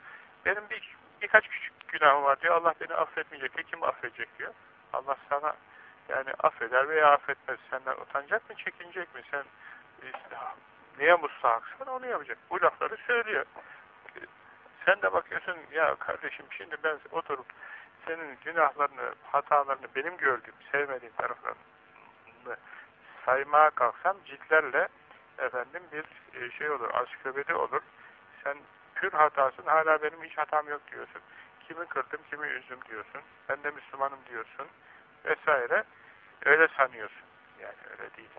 Benim bir, birkaç küçük günahım var diyor. Allah beni affetmeyecek. Peki kim affedecek diyor. Allah sana yani affeder veya affetmez. Senden utanacak mı, çekinecek mi? Sen işte, neye mustahaksın onu yapacak. Bu lafları söylüyor. Sen de bakıyorsun ya kardeşim şimdi ben oturup senin günahlarını, hatalarını benim gördüğüm, sevmediğim taraflarını saymaya kalksam ciltlerle efendim bir e, şey olur, ansiklopedi olur. Sen pür hatasın, hala benim hiç hatam yok diyorsun. Kimi kırdım, kimi üzdüm diyorsun. Ben de Müslümanım diyorsun. Vesaire. Öyle sanıyorsun. Yani öyle değil.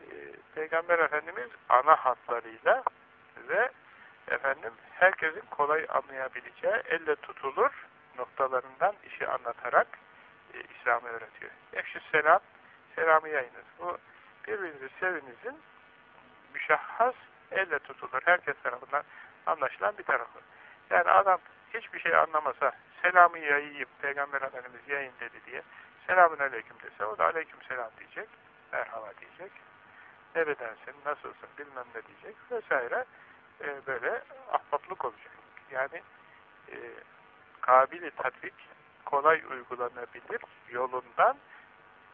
Ee, Peygamber Efendimiz ana hatlarıyla ve efendim herkesin kolay anlayabileceği, elle tutulur noktalarından işi anlatarak e, İslam'ı öğretiyor. Ekşi selam, selamı yayınız. Bu birbirinizi sevinizin müşahhas elle tutulur. Herkes tarafından anlaşılan bir tarafı. Yani adam hiçbir şey anlamasa selamı yayayım, Peygamber Efendimiz yayın dedi diye selamun aleyküm dese o da aleyküm selam diyecek, merhaba diyecek. Neredensin, nasılsın, bilmem ne diyecek vesaire. E, böyle ahbaplık olacak. Yani e, kabili tatbik kolay uygulanabilir yolundan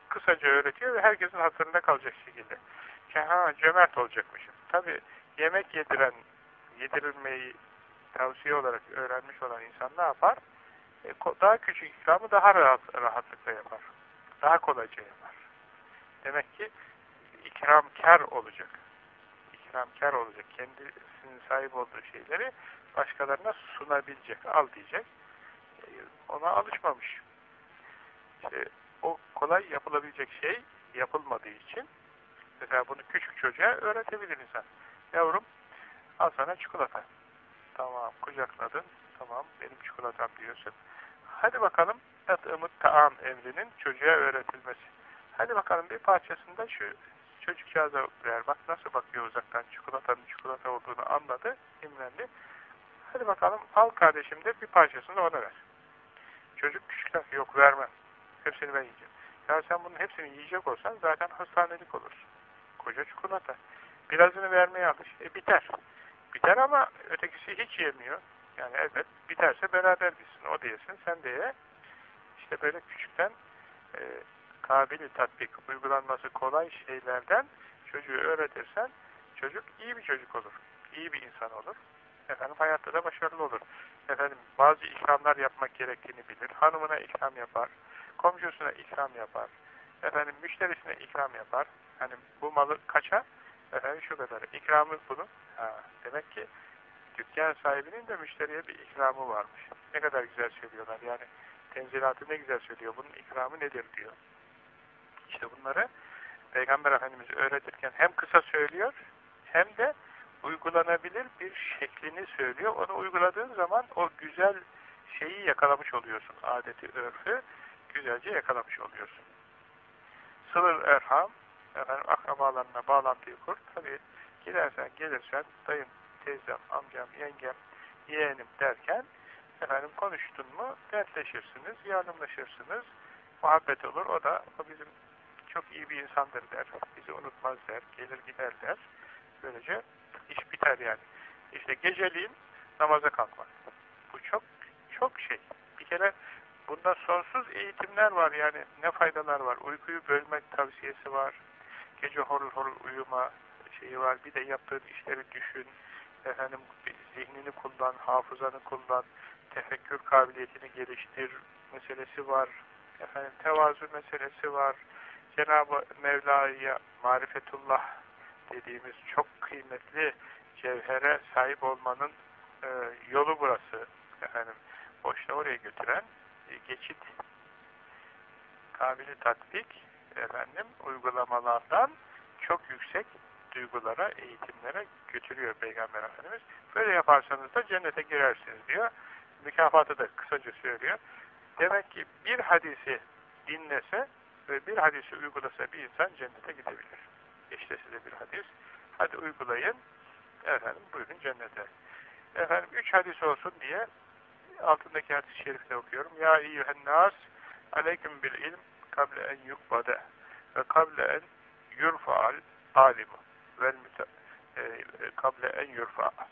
kısaca öğretiyor ve herkesin hatırında kalacak şekilde. Ha, cömert olacakmışım. Tabi yemek yediren, yedirilmeyi tavsiye olarak öğrenmiş olan insan ne yapar? E, daha küçük ikramı daha rahat, rahatlıkla yapar. Daha kolayca yapar. Demek ki ikramkar olacak. İkramkar olacak. Kendisinin sahip olduğu şeyleri başkalarına sunabilecek. Al diyecek. E, ona alışmamış. İşte o kolay yapılabilecek şey yapılmadığı için mesela bunu küçük çocuğa öğretebilir insan. Yavrum al sana çikolata. Tamam kucakladın. Tamam benim çikolatam diyorsun. Hadi bakalım et-ımıt taam emrinin çocuğa öğretilmesi. Hadi bakalım bir parçasında şu çocukcağıza ver. Bak nasıl bakıyor uzaktan çikolatanın çikolata olduğunu anladı. imrendi. Hadi bakalım al kardeşim de bir parçasını ona ver. Çocuk küçükten yok vermem. Hepsini ben yiyeceğim. Ya sen bunun hepsini yiyecek olsan zaten hastanelik olursun. Koca çikolata. Birazını vermeye alış. E biter. Biter ama ötekisi hiç yemiyor. Yani evet biterse beraber bitsin. O diyesin sen de ye. İşte böyle küçükten e, kabili tatbik uygulanması kolay şeylerden çocuğu öğretirsen çocuk iyi bir çocuk olur. İyi bir insan olur. Efendim hayatta da başarılı olur. Efendim bazı ikramlar yapmak gerektiğini bilir. Hanımına ikram yapar. Komşusuna ikram yapar. Efendim müşterisine ikram yapar. Hani bu malı kaça? Efendim şu kadar. İkramı bunu. Ha, demek ki dükkan sahibinin de müşteriye bir ikramı varmış. Ne kadar güzel söylüyorlar. Yani tenzilatı ne güzel söylüyor. Bunun ikramı nedir diyor. İşte bunları Peygamber Efendimiz öğretirken hem kısa söylüyor hem de uygulanabilir bir şeklini söylüyor. Onu uyguladığın zaman o güzel şeyi yakalamış oluyorsun. Adeti, örfü güzelce yakalamış oluyorsun. Sılır erham efendim, akrabalarına bağlantıyı kur. Tabi gidersen, gelirsen dayım, teyzem, amcam, yengem, yeğenim derken efendim konuştun mu dertleşirsiniz, yardımlaşırsınız, muhabbet olur. O da o bizim çok iyi bir insandır der, bizi unutmaz der, gelir gider der. Böylece iş biter yani. İşte geceliğin namaza kalkmak. Bu çok çok şey. Bir kere bunda sonsuz eğitimler var yani ne faydalar var. Uykuyu bölmek tavsiyesi var. Gece horul horul uyuma şeyi var. Bir de yaptığın işleri düşün. Efendim zihnini kullan, hafızanı kullan, tefekkür kabiliyetini geliştir meselesi var. Efendim tevazu meselesi var. Cenab-ı Mevla'ya marifetullah dediğimiz çok kıymetli cevhere sahip olmanın e, yolu burası. Efendim, işte oraya götüren e, geçit kabili tatbik efendim uygulamalardan çok yüksek duygulara, eğitimlere götürüyor Peygamber Efendimiz. Böyle yaparsanız da cennete girersiniz diyor. Mükafatı da kısaca söylüyor. Demek ki bir hadisi dinlese ve bir hadisi uygulasa bir insan cennete gidebilir. İşte size bir hadis. Hadi uygulayın. Efendim buyurun cennete. Efendim üç hadis olsun diye altındaki hadis-i şerifte okuyorum. Ya eyyühen nas aleyküm bil ilm kable en yukbade ve kable en yurfa'al alimu vel e, kable en yurfa'a.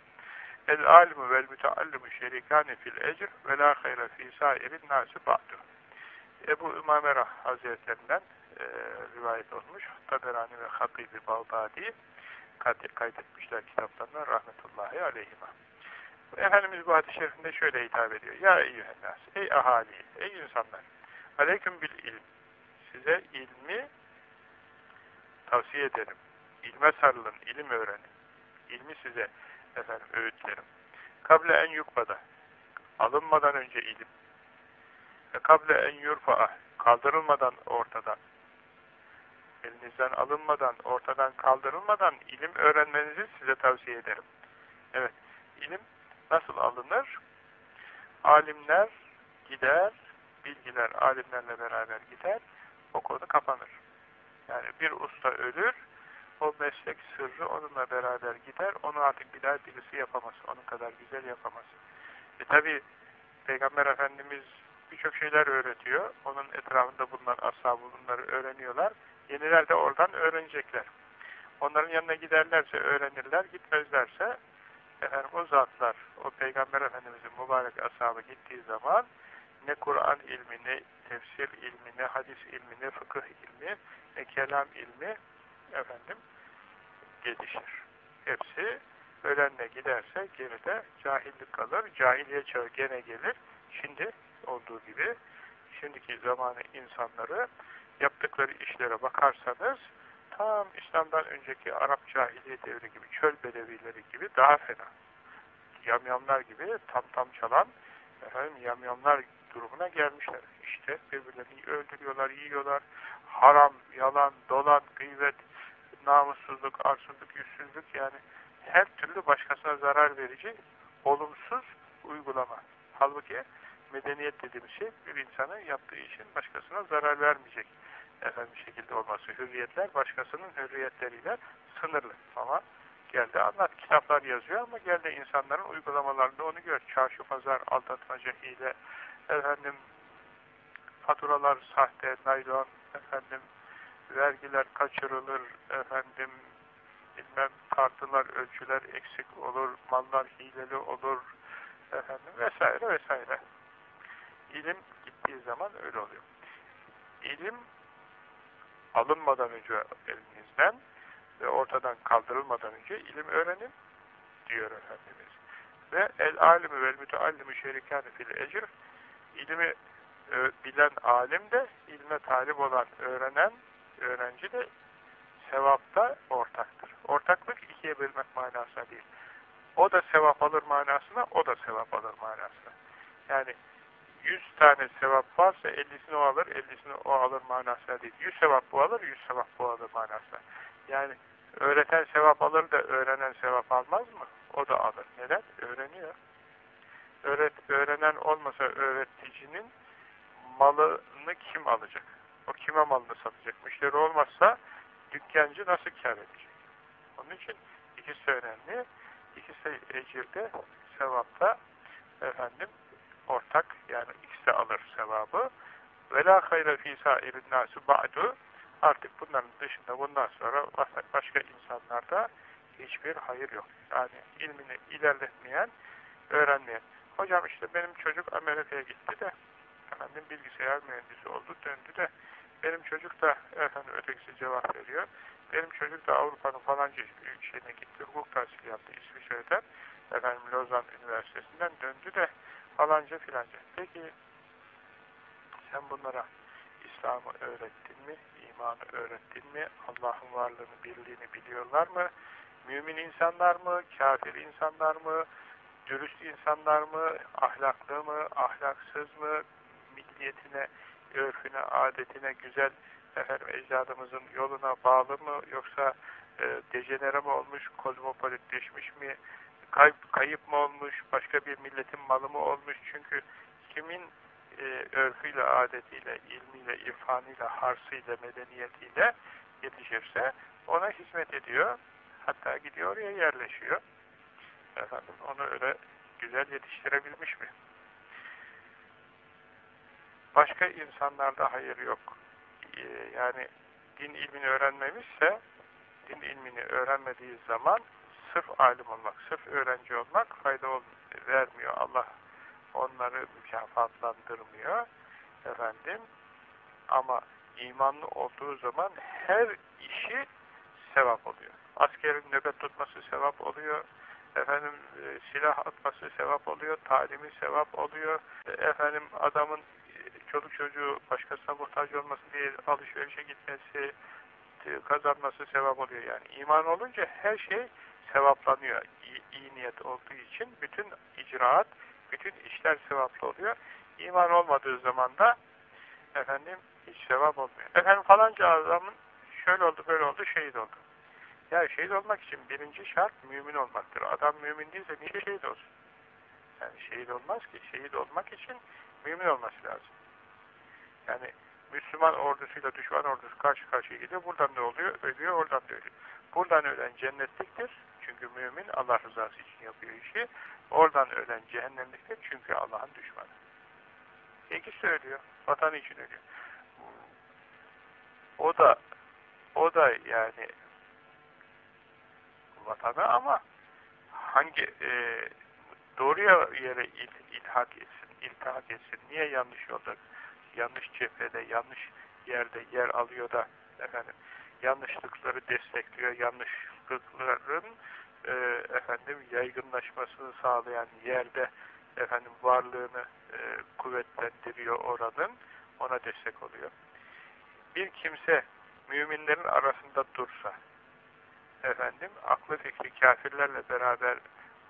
El alimu vel müteallimu şerikani fil ecr ve la hayra fi sairin nasi ba'du. Ebu Ümamera Hazretlerinden e, rivayet olmuş. Taberani ve Hatibi Bağdadi kaydetmişler kitaplarına rahmetullahi aleyhime. Efendimiz bu hadis-i şerifinde şöyle hitap ediyor. Ya eyyühennas, ey ahali, ey insanlar, aleyküm bil ilm. Size ilmi tavsiye ederim. İlme sarılın, ilim öğrenin. İlmi size efendim öğütlerim. Kable en yukbada, alınmadan önce ilim. Kable en yurfa'a, kaldırılmadan ortadan. Elinizden alınmadan, ortadan kaldırılmadan ilim öğrenmenizi size tavsiye ederim. Evet, ilim nasıl alınır? Alimler gider, bilgiler alimlerle beraber gider, o konu kapanır. Yani bir usta ölür, o meslek sırrı onunla beraber gider, onu artık bir daha birisi yapamaz, onun kadar güzel yapamaz. E tabi Peygamber Efendimiz birçok şeyler öğretiyor, onun etrafında bulunan ashabı bunları öğreniyorlar, yeniler de oradan öğrenecekler. Onların yanına giderlerse öğrenirler, gitmezlerse efendim o zatlar, o Peygamber Efendimiz'in mübarek ashabı gittiği zaman ne Kur'an ilmi, ne tefsir ilmi, ne hadis ilmi, ne fıkıh ilmi, ne kelam ilmi efendim gelişir. Hepsi ölenle giderse geride cahillik kalır. Cahiliye çağı gene gelir. Şimdi olduğu gibi şimdiki zamanı insanları yaptıkları işlere bakarsanız tam İslam'dan önceki Arap cahiliye devri gibi, çöl bedevileri gibi daha fena. Yamyamlar gibi tam tam çalan efendim, yamyamlar durumuna gelmişler. İşte birbirlerini öldürüyorlar, yiyorlar. Haram, yalan, dolan, gıybet, namussuzluk, arsızlık, yüzsüzlük yani her türlü başkasına zarar verici olumsuz uygulama. Halbuki medeniyet dediğimiz şey bir insanın yaptığı işin başkasına zarar vermeyecek efendim şekilde olması. Hürriyetler başkasının hürriyetleriyle sınırlı. Ama geldi anlat. Kitaplar yazıyor ama geldi insanların uygulamalarında onu gör. Çarşı, pazar, aldatmaca, hile, efendim faturalar sahte, naylon, efendim vergiler kaçırılır, efendim bilmem kartılar, ölçüler eksik olur, mallar hileli olur, efendim vesaire vesaire. İlim gittiği zaman öyle oluyor. İlim alınmadan önce elinizden ve ortadan kaldırılmadan önce ilim öğrenin diyor Efendimiz. Ve el alimi vel müteallimi şerikâne fil ecr ilimi e, bilen alim de ilme talip olan öğrenen öğrenci de sevapta ortaktır. Ortaklık ikiye bölmek manasına değil. O da sevap alır manasına, o da sevap alır manasına. Yani 100 tane sevap varsa 50'sini o alır, 50'sini o alır manasına değil. 100 sevap bu alır, 100 sevap bu alır manasına. Yani öğreten sevap alır da öğrenen sevap almaz mı? O da alır. Neden? Öğreniyor. Öğret, öğrenen olmasa öğreticinin malını kim alacak? O kime malını satacak? Müşteri olmazsa dükkancı nasıl kar edecek? Onun için ikisi önemli. İkisi ecirde, sevapta efendim ortak yani ikisi alır sevabı. Ve la hayra fî sâirin nâsü ba'du artık bunların dışında bundan sonra başka insanlarda hiçbir hayır yok. Yani ilmini ilerletmeyen, öğrenmeyen. Hocam işte benim çocuk Amerika'ya gitti de efendim bilgisayar mühendisi oldu, döndü de benim çocuk da efendim ötekisi cevap veriyor. Benim çocuk da Avrupa'nın falanca şeyine gitti, hukuk tahsili yaptı İsviçre'den, efendim Lozan Üniversitesi'nden döndü de falanca filanca. Peki sen bunlara İslam'ı öğrettin mi? imanı öğrettin mi? Allah'ın varlığını, birliğini biliyorlar mı? Mümin insanlar mı? Kafir insanlar mı? Dürüst insanlar mı? Ahlaklı mı? Ahlaksız mı? Milliyetine, örfüne, adetine, güzel efendim, ecdadımızın yoluna bağlı mı? Yoksa e, dejenere mi olmuş? Kozmopolitleşmiş mi? Kayıp, kayıp mı olmuş? Başka bir milletin malı mı olmuş? Çünkü kimin e, örfüyle, adetiyle, ilmiyle, irfanıyla, harsıyla, medeniyetiyle yetişirse ona hizmet ediyor. Hatta gidiyor oraya yerleşiyor. Efendim onu öyle güzel yetiştirebilmiş mi? Başka insanlarda hayır yok. Ee, yani din ilmini öğrenmemişse din ilmini öğrenmediği zaman sırf alim olmak, sırf öğrenci olmak fayda vermiyor. Allah onları mükafatlandırmıyor efendim ama imanlı olduğu zaman her işi sevap oluyor. Askerin nöbet tutması sevap oluyor. Efendim e, silah atması sevap oluyor. Talimi sevap oluyor. E, efendim adamın e, çoluk çocuğu başkasına muhtaç olmasın diye alışverişe gitmesi kazanması sevap oluyor. Yani iman olunca her şey sevaplanıyor. İyi, iyi niyet olduğu için bütün icraat bütün işler sevaplı oluyor. İman olmadığı zaman da efendim hiç sevap olmuyor. Efendim falanca adamın şöyle oldu böyle oldu şehit oldu. Ya şehit olmak için birinci şart mümin olmaktır. Adam mümin değilse niye şehit olsun? Yani şehit olmaz ki. Şehit olmak için mümin olması lazım. Yani Müslüman ordusuyla düşman ordusu karşı karşıya gidiyor. Buradan ne oluyor? Ölüyor, oradan da ölüyor. Buradan ölen cennetliktir. Çünkü mümin Allah rızası için yapıyor işi. Oradan ölen cehennemliktir çünkü Allah'ın düşmanı. İki söylüyor. Vatan için ölüyor. O da o da yani vatanı ama hangi e, doğruya yere il, ilhak etsin, iltihak etsin. Niye yanlış yolda, yanlış cephede, yanlış yerde yer alıyor da efendim yanlışlıkları destekliyor, yanlışlıkların e, efendim yaygınlaşmasını sağlayan yerde efendim varlığını e, kuvvetlendiriyor oranın. Ona destek oluyor. Bir kimse müminlerin arasında dursa efendim aklı fikri kafirlerle beraber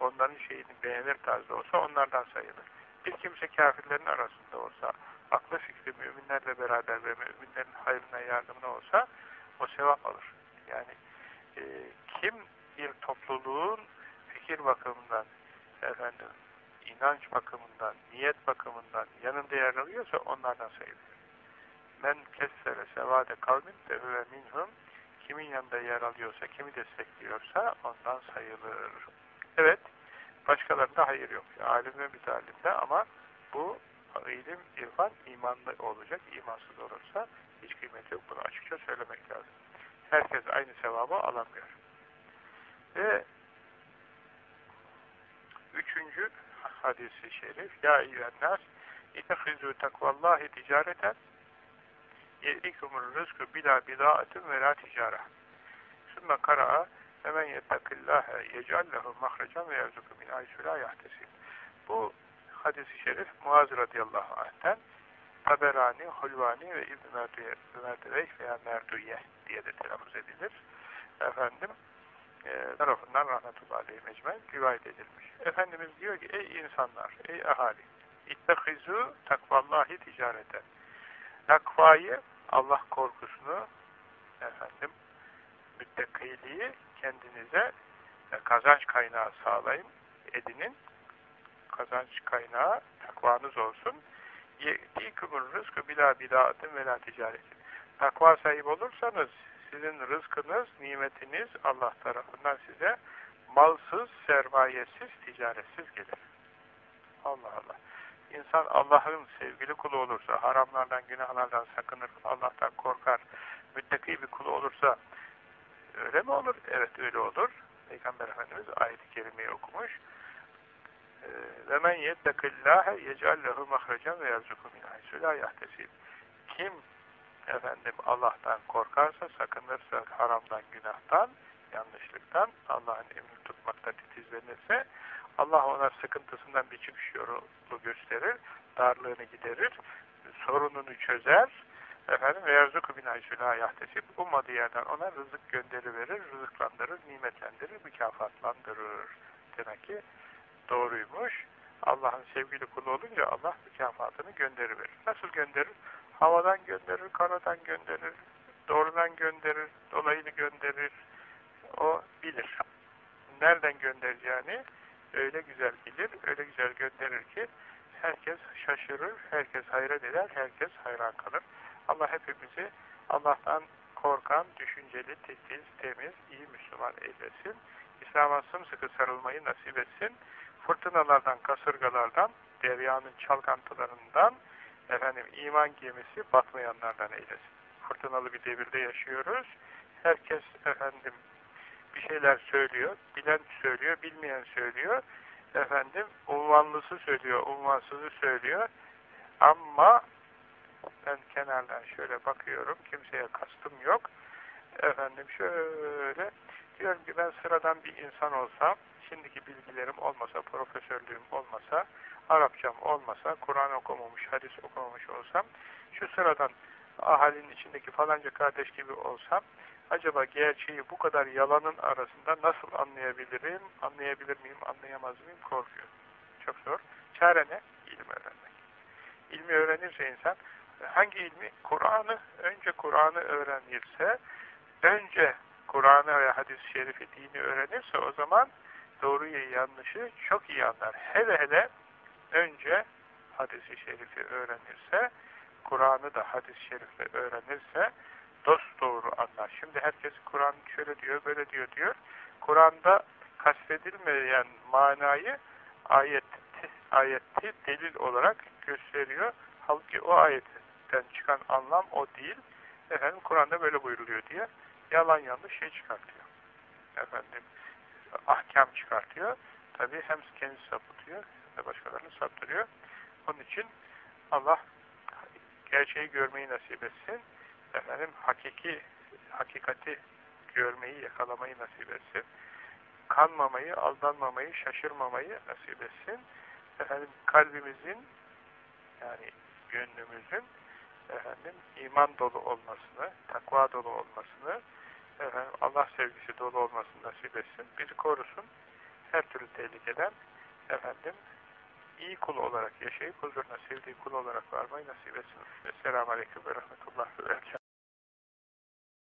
onların şeyini beğenir tarzda olsa onlardan sayılır. Bir kimse kafirlerin arasında olsa aklı fikri müminlerle beraber ve müminlerin hayrına yardımına olsa o sevap alır. Yani e, kim bir topluluğun fikir bakımından efendim inanç bakımından, niyet bakımından yanında yer alıyorsa onlardan sayılır. Men kessere sevade kavmin de ve minhum kimin yanında yer alıyorsa, kimi destekliyorsa ondan sayılır. Evet, başkalarında hayır yok. Alim ve müteallimde ama bu ilim, irfan imanlı olacak. İmansız olursa hiç kıymeti yok. Bunu açıkça söylemek lazım. Herkes aynı sevabı alamıyor. Ve üçüncü hadisi şerif Ya eyyühennâs İtehizû takvallahi ticareten ye'likumur rızkı bila bidâetin ve la ticara sümme kara'a hemen yettakillâhe yecallehu mahrecan ve yerzuku min ayşu la yahtesib bu hadisi şerif Muaz radıyallahu anh'ten Taberani, Hulvani ve İbn-i Merdüveyh veya Merdüye diye de telaffuz edilir. Efendim, e, tarafından rahmetullahi aleyhi mecmen rivayet edilmiş. Efendimiz diyor ki ey insanlar, ey ahali İttehizu takvallahi ticareten takvayı Allah korkusunu efendim müttekiliği kendinize kazanç kaynağı sağlayın edinin kazanç kaynağı takvanız olsun yetikumur rızkı bila bidaatın ve la ticaretin takva sahip olursanız sizin rızkınız, nimetiniz Allah tarafından size malsız, sermayesiz, ticaretsiz gelir. Allah Allah. İnsan Allah'ın sevgili kulu olursa, haramlardan, günahlardan sakınır, Allah'tan korkar, müttaki bir kulu olursa öyle mi olur? Evet öyle olur. Peygamber Efendimiz ayet-i kerimeyi okumuş. Ve men yettekillâhe yec'allehu mahrecen ve yazzuku min haysu la yahtesib. Kim efendim Allah'tan korkarsa, sakınırsa haramdan, günahtan, yanlışlıktan, Allah'ın emrini tutmakta titizlenirse, Allah ona sıkıntısından bir çıkış yolu gösterir, darlığını giderir, sorununu çözer, efendim ve yerzuku bin ayşulâ yahtesib, ummadığı yerden ona rızık gönderi verir, rızıklandırır, nimetlendirir, mükafatlandırır. Demek ki doğruymuş. Allah'ın sevgili kulu olunca Allah mükafatını gönderiverir. Nasıl gönderir? Havadan gönderir, karadan gönderir, doğrudan gönderir, dolayını gönderir. O bilir. Nereden göndereceğini öyle güzel bilir, öyle güzel gönderir ki herkes şaşırır, herkes hayret eder, herkes hayran kalır. Allah hepimizi Allah'tan korkan, düşünceli, titiz, temiz, iyi Müslüman eylesin. İslam'a sımsıkı sarılmayı nasip etsin. Fırtınalardan, kasırgalardan, deryanın çalkantılarından, efendim iman gemisi batmayanlardan eylesin. Fırtınalı bir devirde yaşıyoruz. Herkes efendim bir şeyler söylüyor. Bilen söylüyor, bilmeyen söylüyor. Efendim unvanlısı söylüyor, unvansızı söylüyor. Ama ben kenardan şöyle bakıyorum. Kimseye kastım yok. Efendim şöyle diyorum ki ben sıradan bir insan olsam, şimdiki bilgilerim olmasa, profesörlüğüm olmasa, Arapçam olmasa, Kur'an okumamış, hadis okumamış olsam, şu sıradan ahalinin içindeki falanca kardeş gibi olsam, acaba gerçeği bu kadar yalanın arasında nasıl anlayabilirim, anlayabilir miyim, anlayamaz mıyım korkuyorum. Çok zor. Çare ne? İlim öğrenmek. İlmi öğrenirse insan, hangi ilmi? Kur'an'ı, önce Kur'an'ı öğrenirse, önce Kur'an'ı ve hadis-i şerifi, dini öğrenirse o zaman doğruyu yanlışı çok iyi anlar. Hele hele önce hadis-i şerifi öğrenirse, Kur'an'ı da hadis-i şerifle öğrenirse dost doğru anlar. Şimdi herkes Kur'an şöyle diyor, böyle diyor diyor. Kur'an'da kastedilmeyen manayı ayet, ayeti delil olarak gösteriyor. Halbuki o ayetten çıkan anlam o değil. Efendim Kur'an'da böyle buyuruluyor diye yalan yanlış şey çıkartıyor. Efendim ahkam çıkartıyor. Tabi hem kendisi sapıtıyor hem de başkalarını saptırıyor. Onun için Allah gerçeği görmeyi nasip etsin. Efendim hakiki hakikati görmeyi, yakalamayı nasip etsin. kanmamayı, aldanmamayı, şaşırmamayı nasip etsin. Efendim kalbimizin yani gönlümüzün efendim iman dolu olmasını, takva dolu olmasını, efendim Allah sevgisi dolu olmasını nasip etsin. Bizi korusun. Her türlü tehlikeden efendim iyi kul olarak yaşayıp huzuruna sevdiği kul olarak varmayı nasip etsin. Esselamu Aleyküm ve Rahmetullah ve.